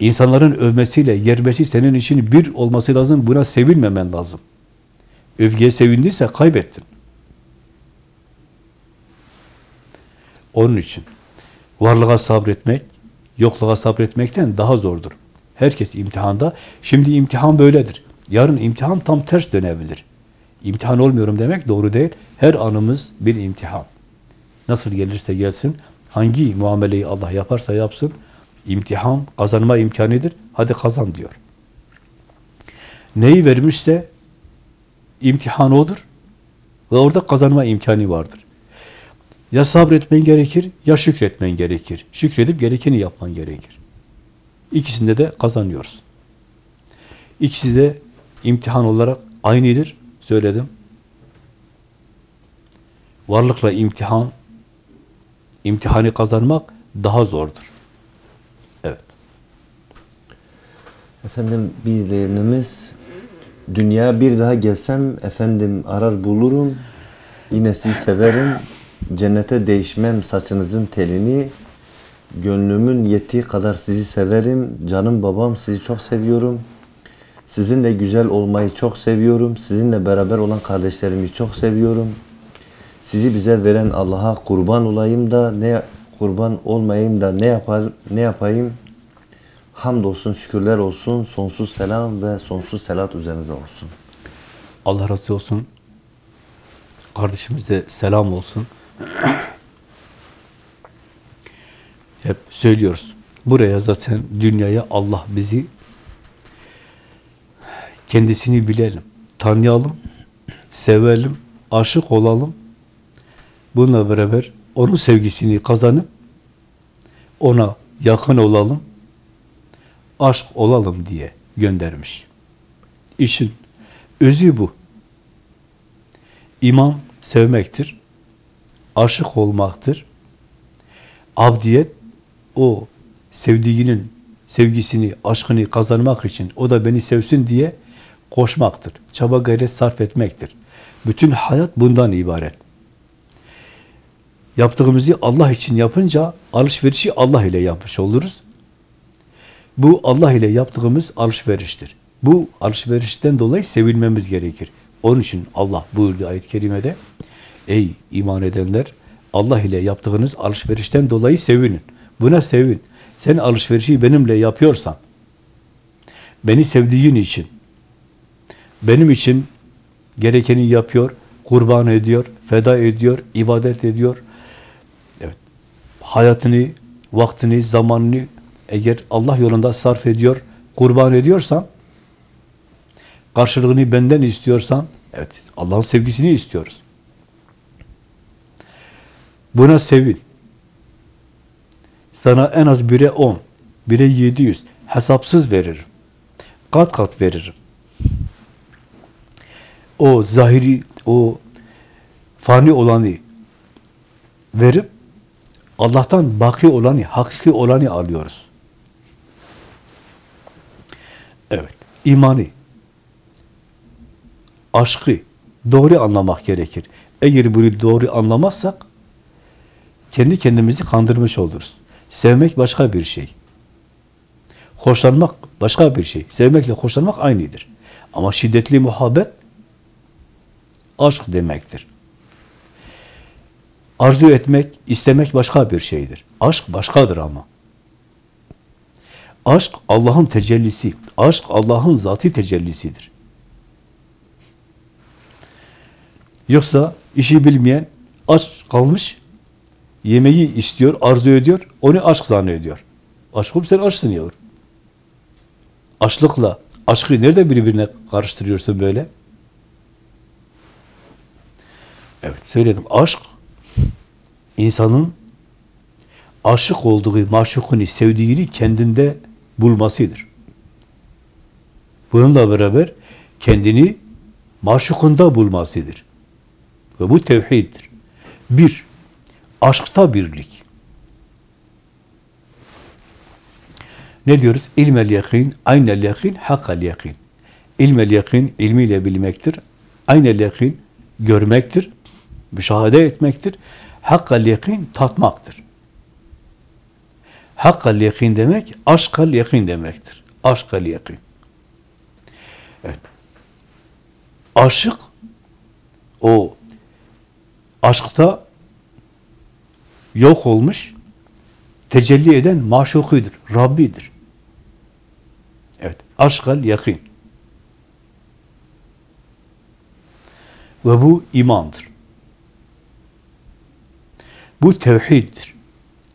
S2: İnsanların övmesiyle yermesi senin için bir olması lazım. Buna sevinmemen lazım. Övgüye sevindiyse kaybettin. Onun için varlığa sabretmek, yokluğa sabretmekten daha zordur. Herkes imtihanda. Şimdi imtihan böyledir. Yarın imtihan tam ters dönebilir. İmtihan olmuyorum demek doğru değil. Her anımız bir imtihan. Nasıl gelirse gelsin, hangi muameleyi Allah yaparsa yapsın, imtihan kazanma imkanıdır. Hadi kazan diyor. Neyi vermişse imtihan odur ve orada kazanma imkanı vardır. Ya sabretmen gerekir, ya şükretmen gerekir. Şükredip gerekeni yapman gerekir. İkisinde de kazanıyoruz. İkisi de imtihan olarak aynıdır. Söyledim. Varlıkla imtihan, imtihanı kazanmak daha zordur.
S1: Efendim bir izleyenimiz dünya bir daha gelsem efendim arar bulurum. Yine sizi severim. Cennete değişmem saçınızın telini. Gönlümün yettiği kadar sizi severim. Canım babam sizi çok seviyorum. Sizinle güzel olmayı çok seviyorum. Sizinle beraber olan kardeşlerimi çok seviyorum. Sizi bize veren Allah'a kurban olayım da ne kurban olmayayım da ne yapar ne yapayım Hamdolsun, şükürler olsun, sonsuz selam ve sonsuz selat üzerinize olsun.
S2: Allah razı olsun. Kardeşimize selam olsun. Hep söylüyoruz. Buraya zaten dünyaya Allah bizi kendisini bilelim, tanıyalım, sevelim, aşık olalım. Bununla beraber onun sevgisini kazanıp ona yakın olalım, aşk olalım diye göndermiş. İşin özü bu. İman sevmektir, aşık olmaktır. Abdiyet o sevdiğinin sevgisini, aşkını kazanmak için o da beni sevsin diye koşmaktır. Çaba gayret sarf etmektir. Bütün hayat bundan ibaret. Yaptığımızı Allah için yapınca alışverişi Allah ile yapmış oluruz. Bu Allah ile yaptığımız alışveriştir. Bu alışverişten dolayı sevilmemiz gerekir. Onun için Allah buyurdu ayet-i kerimede, Ey iman edenler, Allah ile yaptığınız alışverişten dolayı sevinin. Buna sevin. Sen alışverişi benimle yapıyorsan, beni sevdiğin için, benim için gerekeni yapıyor, kurban ediyor, feda ediyor, ibadet ediyor. Evet. Hayatını, vaktini, zamanını eğer Allah yolunda sarf ediyor, kurban ediyorsan, karşılığını benden istiyorsan, evet Allah'ın sevgisini istiyoruz. Buna sevin. Sana en az bire on, bire yedi yüz, hesapsız veririm. Kat kat veririm. O zahiri, o fani olanı verip, Allah'tan baki olanı, hakiki olanı alıyoruz. İmani, aşkı doğru anlamak gerekir. Eğer bunu doğru anlamazsak, kendi kendimizi kandırmış oluruz. Sevmek başka bir şey. Hoşlanmak başka bir şey. Sevmekle hoşlanmak aynıdır. Ama şiddetli muhabbet aşk demektir. Arzu etmek, istemek başka bir şeydir. Aşk başkadır ama. Aşk Allah'ın tecellisi. Aşk Allah'ın zati tecellisidir. Yoksa işi bilmeyen aç kalmış, yemeği istiyor, arzu ediyor, onu aşk zannediyor. Aşkım sen açsın yavrum. Açlıkla aşkı nerede birbirine karıştırıyorsun böyle? Evet söyledim. Aşk insanın aşık olduğu maşukunu, sevdiğini kendinde bulmasıdır. Bununla beraber kendini maşukunda bulmasıdır. Ve bu tevhiddir. Bir, aşkta birlik. Ne diyoruz? İlmel yakin, aynel yakin, hakkal yakin. İlmel yakin, ilmiyle bilmektir. Aynel yakin, görmektir. Müşahede etmektir. Hakkal yakin, tatmaktır. Hakkal yakin demek, aşkal yakin demektir. Aşkal yakin. Evet. Aşık, o aşkta yok olmuş, tecelli eden maşukudur, Rabbidir. Evet, aşkal yakin. Ve bu imandır. Bu tevhiddir,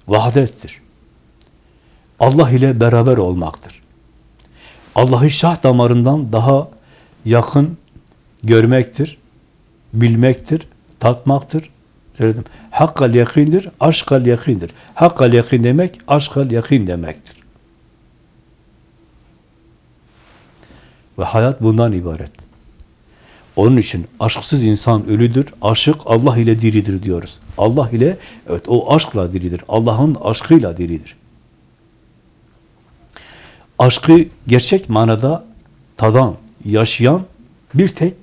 S2: vahdettir. Allah ile beraber olmaktır. Allah'ı şah damarından daha yakın görmektir, bilmektir, tatmaktır. Söyledim. Hakkal yakindir, aşkal yakindir. Hakkal yakin demek, aşkal yakin demektir. Ve hayat bundan ibaret. Onun için aşksız insan ölüdür, aşık Allah ile diridir diyoruz. Allah ile, evet o aşkla diridir. Allah'ın aşkıyla diridir. Aşkı gerçek manada tadan, yaşayan bir tek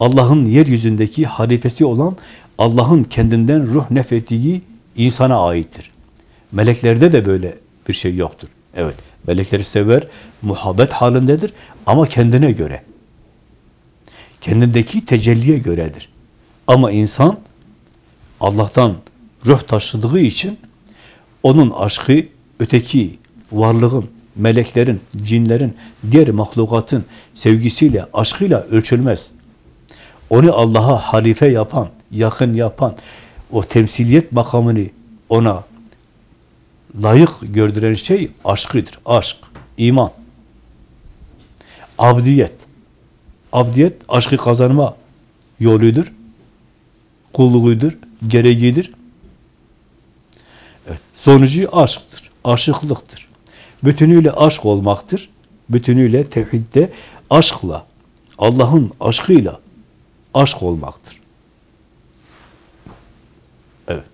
S2: Allah'ın yeryüzündeki halifesi olan Allah'ın kendinden ruh nefettiği insana aittir. Meleklerde de böyle bir şey yoktur. Evet, melekleri sever, muhabbet halindedir ama kendine göre. Kendindeki tecelliye göredir. Ama insan Allah'tan ruh taşıdığı için onun aşkı öteki varlığın, meleklerin, cinlerin, diğer mahlukatın sevgisiyle, aşkıyla ölçülmez. Onu Allah'a halife yapan, yakın yapan, o temsiliyet makamını ona layık gördüren şey aşkıdır. Aşk, iman. Abdiyet. Abdiyet aşkı kazanma yoludur. Kulluğudur, gereğidir. Evet, sonucu aşktır, aşıklıktır. Bütünüyle aşk olmaktır. Bütünüyle tevhidde aşkla, Allah'ın aşkıyla aşk olmaktır. Evet.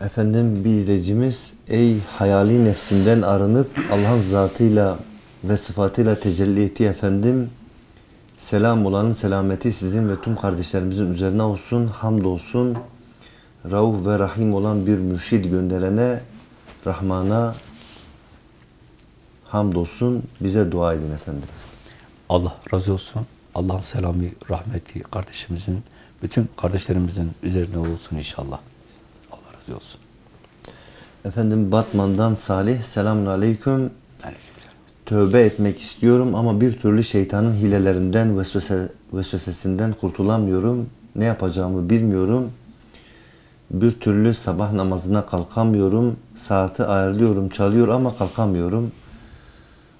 S1: Efendim bir izleyicimiz ey hayali nefsinden arınıp Allah'ın zatıyla ve sıfatıyla tecelli ettiği efendim selam olanın selameti sizin ve tüm kardeşlerimizin üzerine olsun hamdolsun Rauf ve Rahim olan bir mürşid gönderene Rahman'a hamdolsun bize dua edin efendim.
S2: Allah razı olsun. Allah'ın selamı, rahmeti kardeşimizin, bütün kardeşlerimizin üzerine olsun inşallah. Allah razı olsun.
S1: Efendim Batman'dan Salih selamun aleyküm. Tövbe etmek istiyorum ama bir türlü şeytanın hilelerinden, vesvese, vesvesesinden kurtulamıyorum. Ne yapacağımı bilmiyorum. Bir türlü sabah namazına kalkamıyorum. Saati ayarlıyorum, çalıyor ama kalkamıyorum.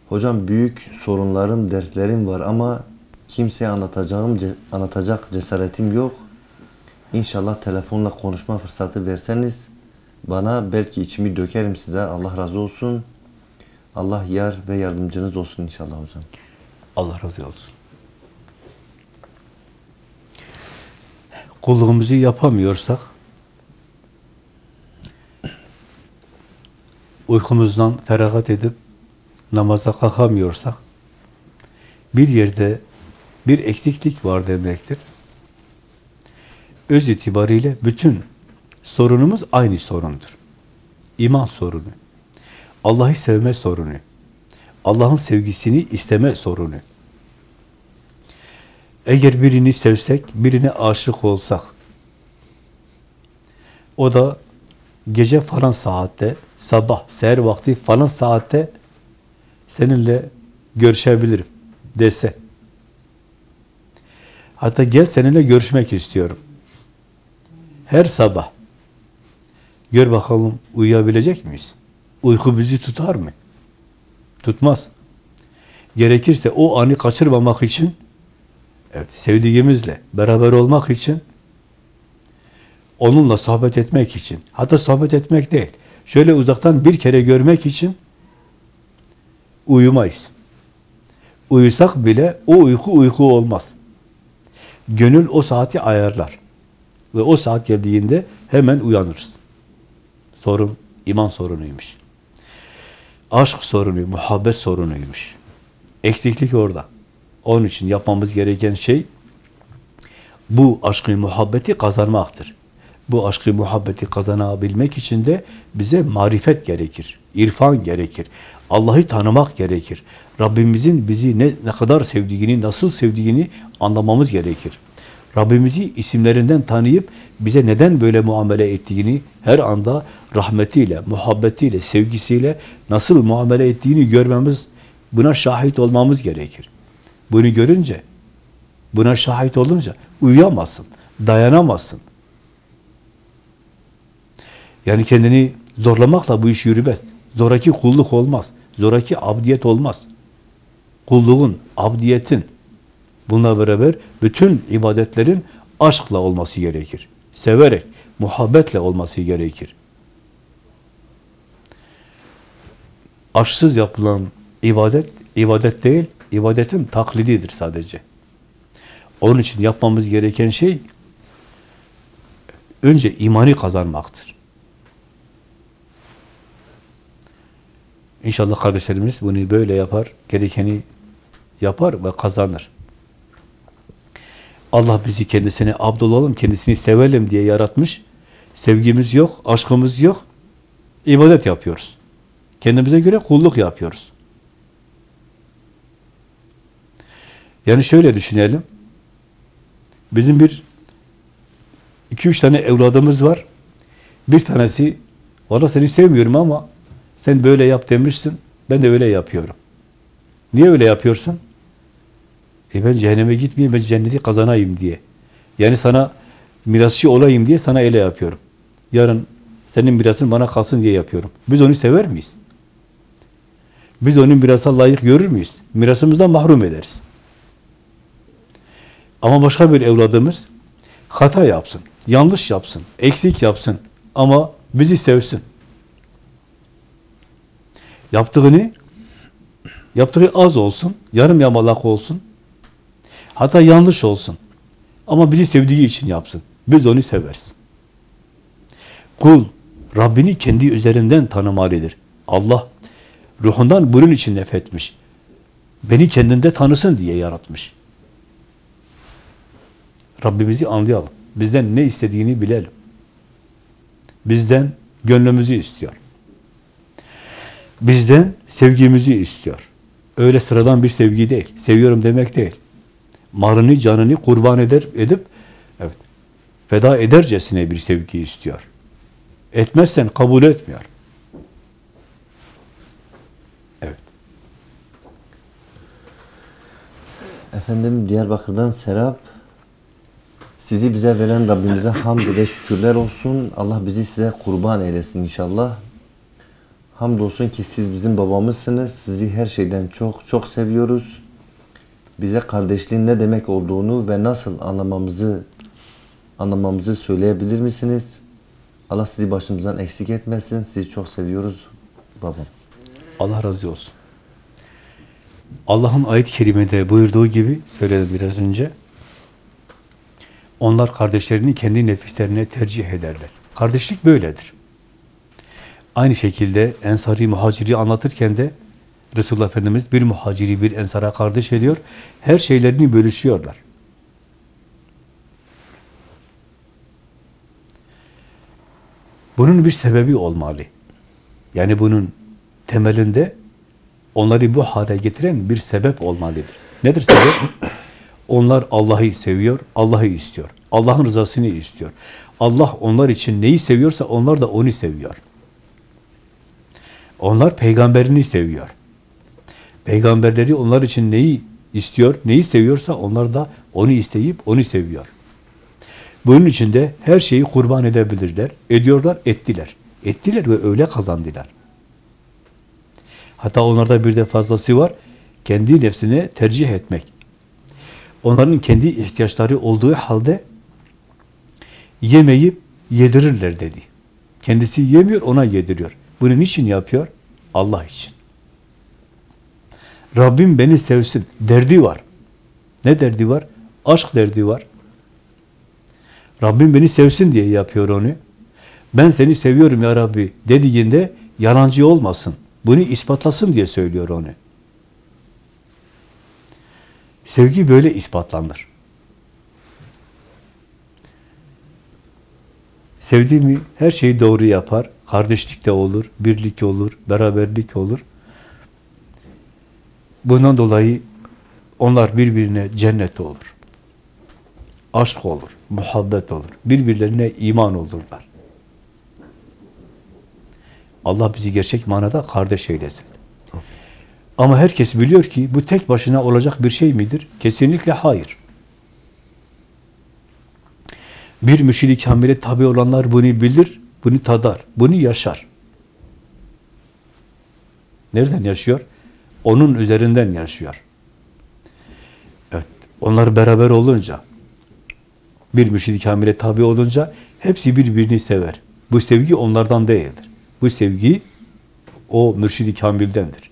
S1: Hocam büyük sorunlarım, dertlerim var ama kimseye anlatacağım, anlatacak cesaretim yok. İnşallah telefonla konuşma fırsatı verseniz bana belki içimi dökerim size. Allah razı olsun. Allah yar ve yardımcınız olsun inşallah hocam.
S2: Allah razı olsun. Kulluğumuzu yapamıyorsak, uykumuzdan feragat edip namaza kalkamıyorsak, bir yerde bir eksiklik var demektir. Öz itibariyle bütün sorunumuz aynı sorundur. İman sorunu, Allah'ı sevme sorunu, Allah'ın sevgisini isteme sorunu. Eğer birini sevsek, birine aşık olsak, o da gece falan saatte, sabah, seher vakti falan saatte seninle görüşebilirim dese. Hatta gel seninle görüşmek istiyorum. Her sabah. Gör bakalım uyuyabilecek miyiz? Uyku bizi tutar mı? Tutmaz. Gerekirse o anı kaçırmamak için evet, sevdiğimizle beraber olmak için onunla sohbet etmek için hatta sohbet etmek değil şöyle uzaktan bir kere görmek için uyumayız. Uyusak bile o uyku uyku olmaz. Gönül o saati ayarlar. Ve o saat geldiğinde hemen uyanırız. Sorun iman sorunuymuş. Aşk sorunu, muhabbet sorunuymuş. Eksiklik orada. Onun için yapmamız gereken şey bu aşkı, muhabbeti kazanmaktır. Bu aşkı, muhabbeti kazanabilmek için de bize marifet gerekir, irfan gerekir, Allah'ı tanımak gerekir. Rabbimizin bizi ne, ne kadar sevdiğini, nasıl sevdiğini anlamamız gerekir. Rabbimizi isimlerinden tanıyıp bize neden böyle muamele ettiğini her anda rahmetiyle, muhabbetiyle, sevgisiyle nasıl muamele ettiğini görmemiz, buna şahit olmamız gerekir. Bunu görünce, buna şahit olunca uyuyamazsın, dayanamazsın. Yani kendini zorlamakla bu iş yürümez. Zoraki kulluk olmaz. Zoraki abdiyet olmaz. Kulluğun, abdiyetin, bununla beraber bütün ibadetlerin aşkla olması gerekir. Severek, muhabbetle olması gerekir. Aşksız yapılan ibadet, ibadet değil, ibadetin taklididir sadece. Onun için yapmamız gereken şey önce imani kazanmaktır. İnşallah kardeşlerimiz bunu böyle yapar, gerekeni yapar ve kazanır. Allah bizi kendisine abd olalım, kendisini sevelim diye yaratmış. Sevgimiz yok, aşkımız yok. İbadet yapıyoruz. Kendimize göre kulluk yapıyoruz. Yani şöyle düşünelim. Bizim bir iki üç tane evladımız var. Bir tanesi, valla seni sevmiyorum ama sen böyle yap demişsin, ben de öyle yapıyorum. Niye öyle yapıyorsun? E ben cehenneme gitmeyeyim, ben cenneti kazanayım diye. Yani sana mirasçı olayım diye sana öyle yapıyorum. Yarın senin mirasın bana kalsın diye yapıyorum. Biz onu sever miyiz? Biz onun mirasa layık görür müyüz? Mirasımızdan mahrum ederiz. Ama başka bir evladımız Hata yapsın, yanlış yapsın, eksik yapsın ama bizi sevsin. Yaptığını, yaptığı az olsun, yarım yamalak olsun, hatta yanlış olsun. Ama bizi sevdiği için yapsın. Biz onu severiz. Kul, Rabbini kendi üzerinden tanımalıdır. Allah, ruhundan bunun için nefetmiş. Beni kendinde tanısın diye yaratmış. Rabbimizi anlayalım. Bizden ne istediğini bilelim. Bizden gönlümüzü istiyor. Bizden sevgimizi istiyor. Öyle sıradan bir sevgi değil. Seviyorum demek değil. Malını, canını kurban eder, edip evet, feda edercesine bir sevgi istiyor. Etmezsen kabul etmiyor. Evet.
S1: Efendim Diyarbakır'dan Serap. Sizi bize veren Rabbimize hamd ve şükürler olsun. Allah bizi size kurban eylesin inşallah. Hamdolsun ki siz bizim babamızsınız. Sizi her şeyden çok çok seviyoruz. Bize kardeşliğin ne demek olduğunu ve nasıl anlamamızı anlamamızı söyleyebilir misiniz? Allah sizi başımızdan eksik etmesin. Sizi çok seviyoruz babam.
S2: Allah razı olsun. Allah'ın ayet-i kerimede buyurduğu gibi söyledim biraz önce. Onlar kardeşlerini kendi nefislerine tercih ederler. Kardeşlik böyledir. Aynı şekilde Ensari muhaciri anlatırken de Resulullah Efendimiz bir muhaciri bir ensara kardeş ediyor. Her şeylerini bölüşüyorlar. Bunun bir sebebi olmalı. Yani bunun temelinde onları bu hale getiren bir sebep olmalıdır. Nedir sebep? Onlar Allah'ı seviyor, Allah'ı istiyor. Allah'ın rızasını istiyor. Allah onlar için neyi seviyorsa onlar da onu seviyor. Onlar peygamberini seviyor. Peygamberleri onlar için neyi istiyor, neyi seviyorsa onlar da onu isteyip onu seviyor. Bunun için de her şeyi kurban edebilirler. Ediyorlar, ettiler. Ettiler ve öyle kazandılar. Hatta onlarda bir de fazlası var. Kendi nefsine tercih etmek. Onların kendi ihtiyaçları olduğu halde yemeyip yedirirler dedi. Kendisi yemiyor, ona yediriyor. Bunu niçin yapıyor? Allah için. Rabbim beni sevsin. Derdi var. Ne derdi var? Aşk derdi var. Rabbim beni sevsin diye yapıyor onu. Ben seni seviyorum ya Rabbi dediğinde yalancı olmasın. Bunu ispatlasın diye söylüyor onu. Sevgi böyle ispatlanır. Sevdi mi her şeyi doğru yapar. Kardeşlik de olur, birlik olur, beraberlik olur. Bundan dolayı onlar birbirine cennet olur. Aşk olur, muhabbet olur. Birbirlerine iman olurlar. Allah bizi gerçek manada kardeş eylesin. Ama herkes biliyor ki bu tek başına olacak bir şey midir? Kesinlikle hayır. Bir müşid-i kamile tabi olanlar bunu bilir, bunu tadar, bunu yaşar. Nereden yaşıyor? Onun üzerinden yaşıyor. Evet, onlar beraber olunca, bir müşid-i kamile tabi olunca hepsi birbirini sever. Bu sevgi onlardan değildir. Bu sevgi o mürşid-i kamildendir.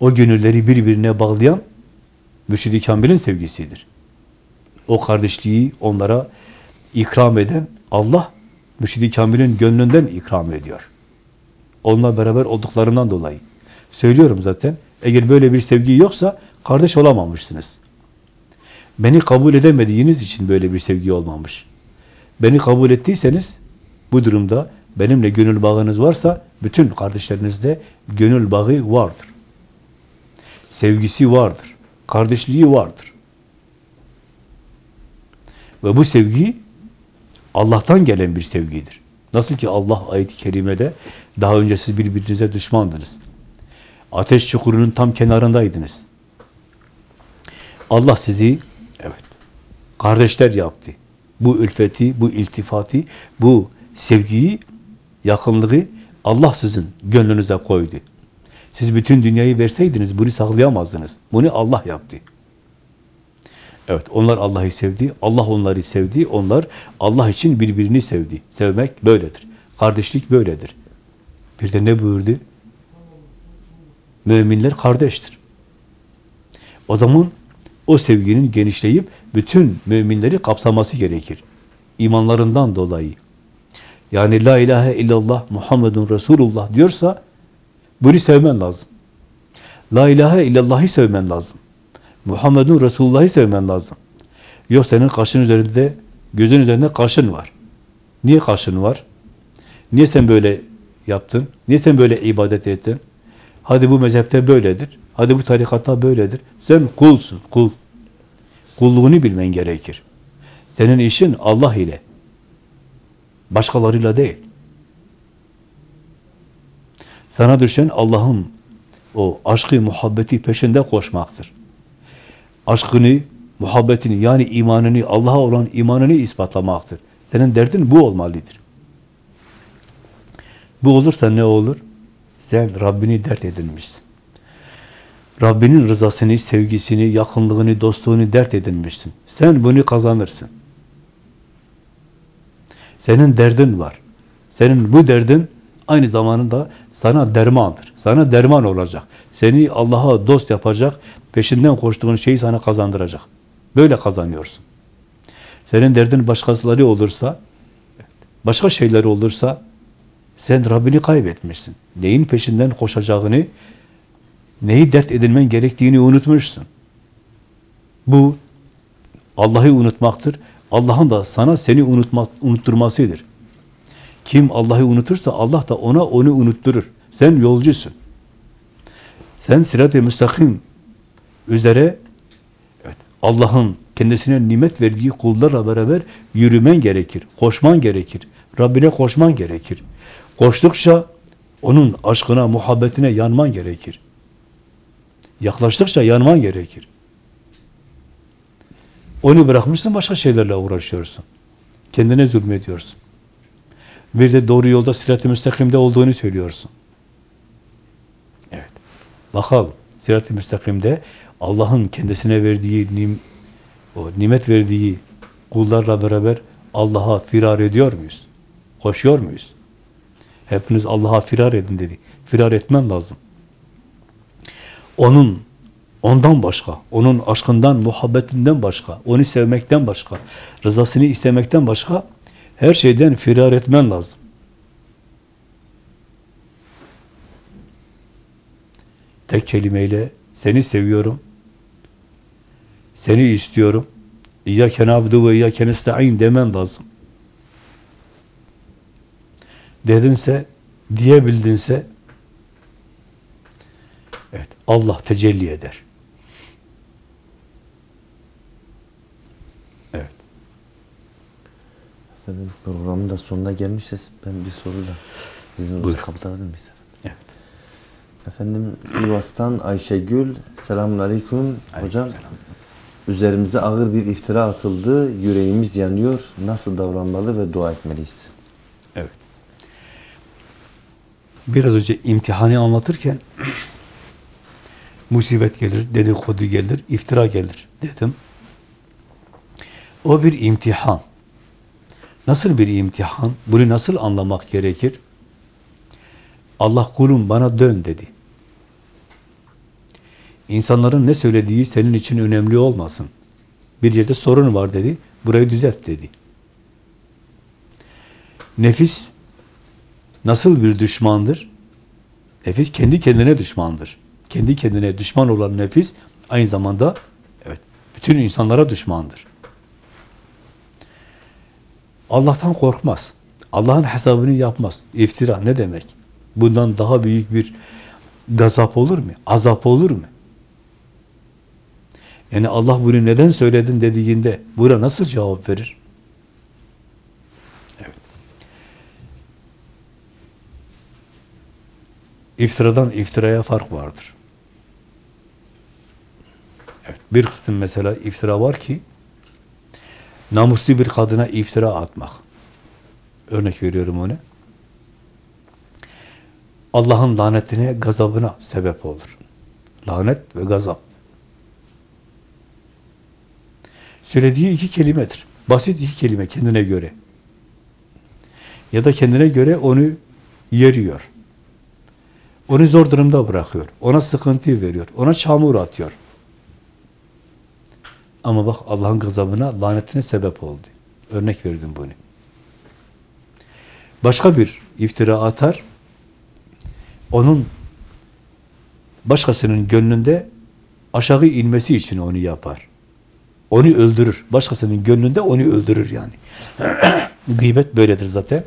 S2: O gönülleri birbirine bağlayan mürşid-i kamilin sevgisidir. O kardeşliği onlara ikram eden Allah mürşid-i kamilin gönlünden ikram ediyor. Onunla beraber olduklarından dolayı. Söylüyorum zaten. Eğer böyle bir sevgi yoksa kardeş olamamışsınız. Beni kabul edemediğiniz için böyle bir sevgi olmamış. Beni kabul ettiyseniz bu durumda benimle gönül bağınız varsa bütün kardeşlerinizde gönül bağı vardır. Sevgisi vardır. Kardeşliği vardır. Ve bu sevgi Allah'tan gelen bir sevgidir. Nasıl ki Allah ayet-i kerimede daha önce siz birbirinize düşmandınız. Ateş çukurunun tam kenarındaydınız. Allah sizi evet kardeşler yaptı. Bu ülfeti, bu iltifati, bu sevgiyi, yakınlığı Allah sizin gönlünüze koydu. Siz bütün dünyayı verseydiniz bunu sağlayamazdınız. Bunu Allah yaptı. Evet, onlar Allah'ı sevdi, Allah onları sevdi, onlar Allah için birbirini sevdi. Sevmek böyledir. Kardeşlik böyledir. Bir de ne buyurdu? Müminler kardeştir. O zaman o sevginin genişleyip bütün müminleri kapsaması gerekir. İmanlarından dolayı. Yani la ilahe illallah Muhammedun Resulullah diyorsa bunu sevmen lazım. La ilahe illallah'ı sevmen lazım. Muhammedun Resulullah'ı sevmen lazım. Yok senin kaşın üzerinde, gözün üzerinde kaşın var. Niye kaşın var? Niye sen böyle yaptın? Niye sen böyle ibadet ettin? Hadi bu mezhepte böyledir. Hadi bu tarikatta böyledir. Sen kulsun, kul. Kulluğunu bilmen gerekir. Senin işin Allah ile. Başkalarıyla değil. Sana düşen Allah'ın o aşkı, muhabbeti peşinde koşmaktır. Aşkını, muhabbetini yani imanını, Allah'a olan imanını ispatlamaktır. Senin derdin bu olmalıdır. Bu olursa ne olur? Sen Rabbini dert edinmişsin. Rabbinin rızasını, sevgisini, yakınlığını, dostluğunu dert edinmişsin. Sen bunu kazanırsın. Senin derdin var. Senin bu derdin aynı zamanda sana dermandır. Sana derman olacak. Seni Allah'a dost yapacak, peşinden koştuğun şeyi sana kazandıracak. Böyle kazanıyorsun. Senin derdin başkaları olursa, başka şeyler olursa, sen Rabbini kaybetmişsin. Neyin peşinden koşacağını, neyi dert edinmen gerektiğini unutmuşsun. Bu Allah'ı unutmaktır. Allah'ın da sana seni unutmak, unutturmasıdır. Kim Allah'ı unutursa Allah da ona onu unutturur. Sen yolcusun. Sen sirat-i müstakim üzere evet, Allah'ın kendisine nimet verdiği kullarla beraber yürümen gerekir. Koşman gerekir. Rabbine koşman gerekir. Koştukça onun aşkına, muhabbetine yanman gerekir. Yaklaştıkça yanman gerekir. Onu bırakmışsın, başka şeylerle uğraşıyorsun. Kendine zulmediyorsun. Bir de doğru yolda sirat-i müstakimde olduğunu söylüyorsun. Evet. Bakalım. Sirat-i müstakimde Allah'ın kendisine verdiği nim, o nimet verdiği kullarla beraber Allah'a firar ediyor muyuz? Koşuyor muyuz? Hepiniz Allah'a firar edin dedi. Firar etmen lazım. Onun ondan başka, onun aşkından, muhabbetinden başka, onu sevmekten başka, rızasını istemekten başka her şeyden firar etmen lazım. Tek kelimeyle seni seviyorum, seni istiyorum, İyyâke nâbdu ve iyyâke nesta'in demen lazım. Dedinse, diyebildinse, evet, Allah tecelli eder.
S1: Efendim programın da sonuna gelmişiz. Ben bir soruyla kabul edebilir miyiz? efendim?
S2: Evet.
S1: Efendim Sivas'tan Ayşegül. Selamun Aleyküm. Hocam
S2: Aleykümselam.
S1: üzerimize ağır bir iftira atıldı. Yüreğimiz yanıyor. Nasıl davranmalı ve dua etmeliyiz?
S2: Evet. Biraz önce imtihanı anlatırken musibet gelir, dedikodu gelir, iftira gelir dedim. O bir imtihan. Nasıl bir imtihan? Bunu nasıl anlamak gerekir? Allah kulum bana dön dedi. İnsanların ne söylediği senin için önemli olmasın. Bir yerde sorun var dedi, burayı düzelt dedi. Nefis nasıl bir düşmandır? Nefis kendi kendine düşmandır. Kendi kendine düşman olan nefis aynı zamanda evet bütün insanlara düşmandır. Allah'tan korkmaz. Allah'ın hesabını yapmaz. İftira ne demek? Bundan daha büyük bir gazap olur mu? Azap olur mu? Yani Allah bunu neden söyledin dediğinde buna nasıl cevap verir? İftiradan iftiraya fark vardır. Evet, bir kısım mesela iftira var ki namuslu bir kadına iftira atmak. Örnek veriyorum onu. Allah'ın lanetine, gazabına sebep olur. Lanet ve gazap. Söylediği iki kelimedir. Basit iki kelime kendine göre. Ya da kendine göre onu yeriyor. Onu zor durumda bırakıyor. Ona sıkıntı veriyor. Ona çamur atıyor. Ama bak Allah'ın gazabına, lanetine sebep oldu. Örnek verdim bunu. Başka bir iftira atar. Onun başkasının gönlünde aşağı inmesi için onu yapar. Onu öldürür. Başkasının gönlünde onu öldürür yani. Gıybet böyledir zaten.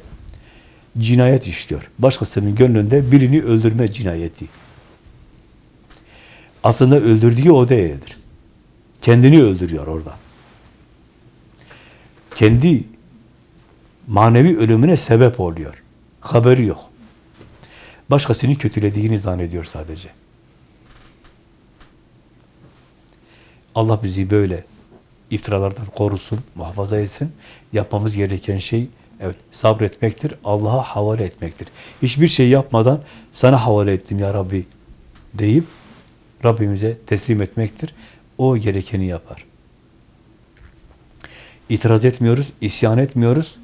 S2: Cinayet işliyor. Başkasının gönlünde birini öldürme cinayeti. Aslında öldürdüğü o değildir. Kendini öldürüyor orada. Kendi manevi ölümüne sebep oluyor. Haberi yok. Başkasını kötülediğini zannediyor sadece. Allah bizi böyle iftiralardan korusun, muhafaza etsin. Yapmamız gereken şey evet sabretmektir, Allah'a havale etmektir. Hiçbir şey yapmadan sana havale ettim ya Rabbi deyip Rabbimize teslim etmektir. O gerekeni yapar. İtiraz etmiyoruz, isyan etmiyoruz.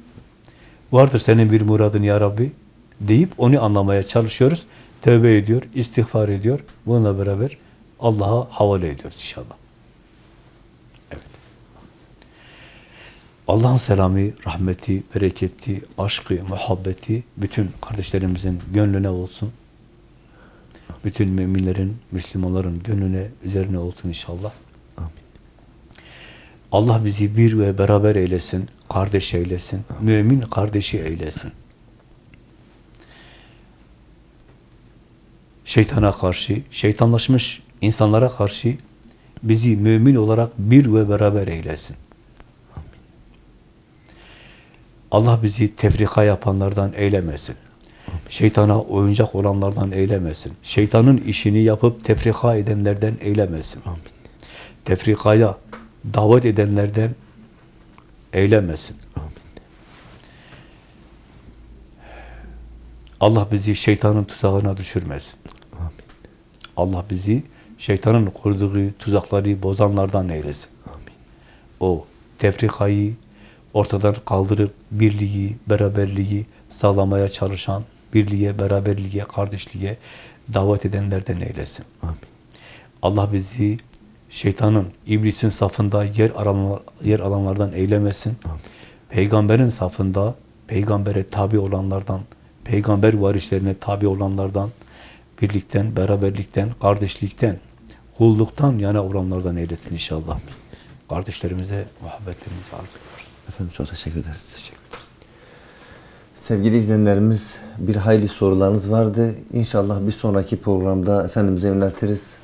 S2: Vardır senin bir muradın ya Rabbi deyip onu anlamaya çalışıyoruz. Tövbe ediyor, istiğfar ediyor. Bununla beraber Allah'a havale ediyoruz inşallah. Evet. Allah'ın selamı, rahmeti, bereketi, aşkı, muhabbeti bütün kardeşlerimizin gönlüne olsun. Bütün müminlerin, Müslümanların gönlüne, üzerine olsun inşallah. Allah bizi bir ve beraber eylesin, kardeş eylesin, mümin kardeşi eylesin. Şeytana karşı, şeytanlaşmış insanlara karşı bizi mümin olarak bir ve beraber eylesin. Allah bizi tefrika yapanlardan eylemesin. Şeytana oyuncak olanlardan eylemesin. Şeytanın işini yapıp tefrika edenlerden eylemesin.
S1: Amin.
S2: Tefrikaya davet edenlerden eylemesin.
S1: Amin.
S2: Allah bizi şeytanın tuzağına düşürmesin.
S1: Amin.
S2: Allah bizi şeytanın kurduğu tuzakları bozanlardan eylesin.
S1: Amin.
S2: O tefrikayı ortadan kaldırıp birliği, beraberliği sağlamaya çalışan, birliğe, beraberliğe, kardeşliğe davet edenlerden eylesin.
S1: Amin.
S2: Allah bizi şeytanın, iblisin safında yer, alan, yer alanlardan eylemesin.
S1: Amin.
S2: Peygamberin safında peygambere tabi olanlardan, peygamber varislerine tabi olanlardan, birlikten, beraberlikten, kardeşlikten, kulluktan yana olanlardan eylesin inşallah. Kardeşlerimize muhabbetlerimizi arz ediyoruz.
S1: Efendim çok teşekkür ederiz. Sevgili izleyenlerimiz bir hayli sorularınız vardı. İnşallah bir sonraki programda Efendimiz'e yöneltiriz.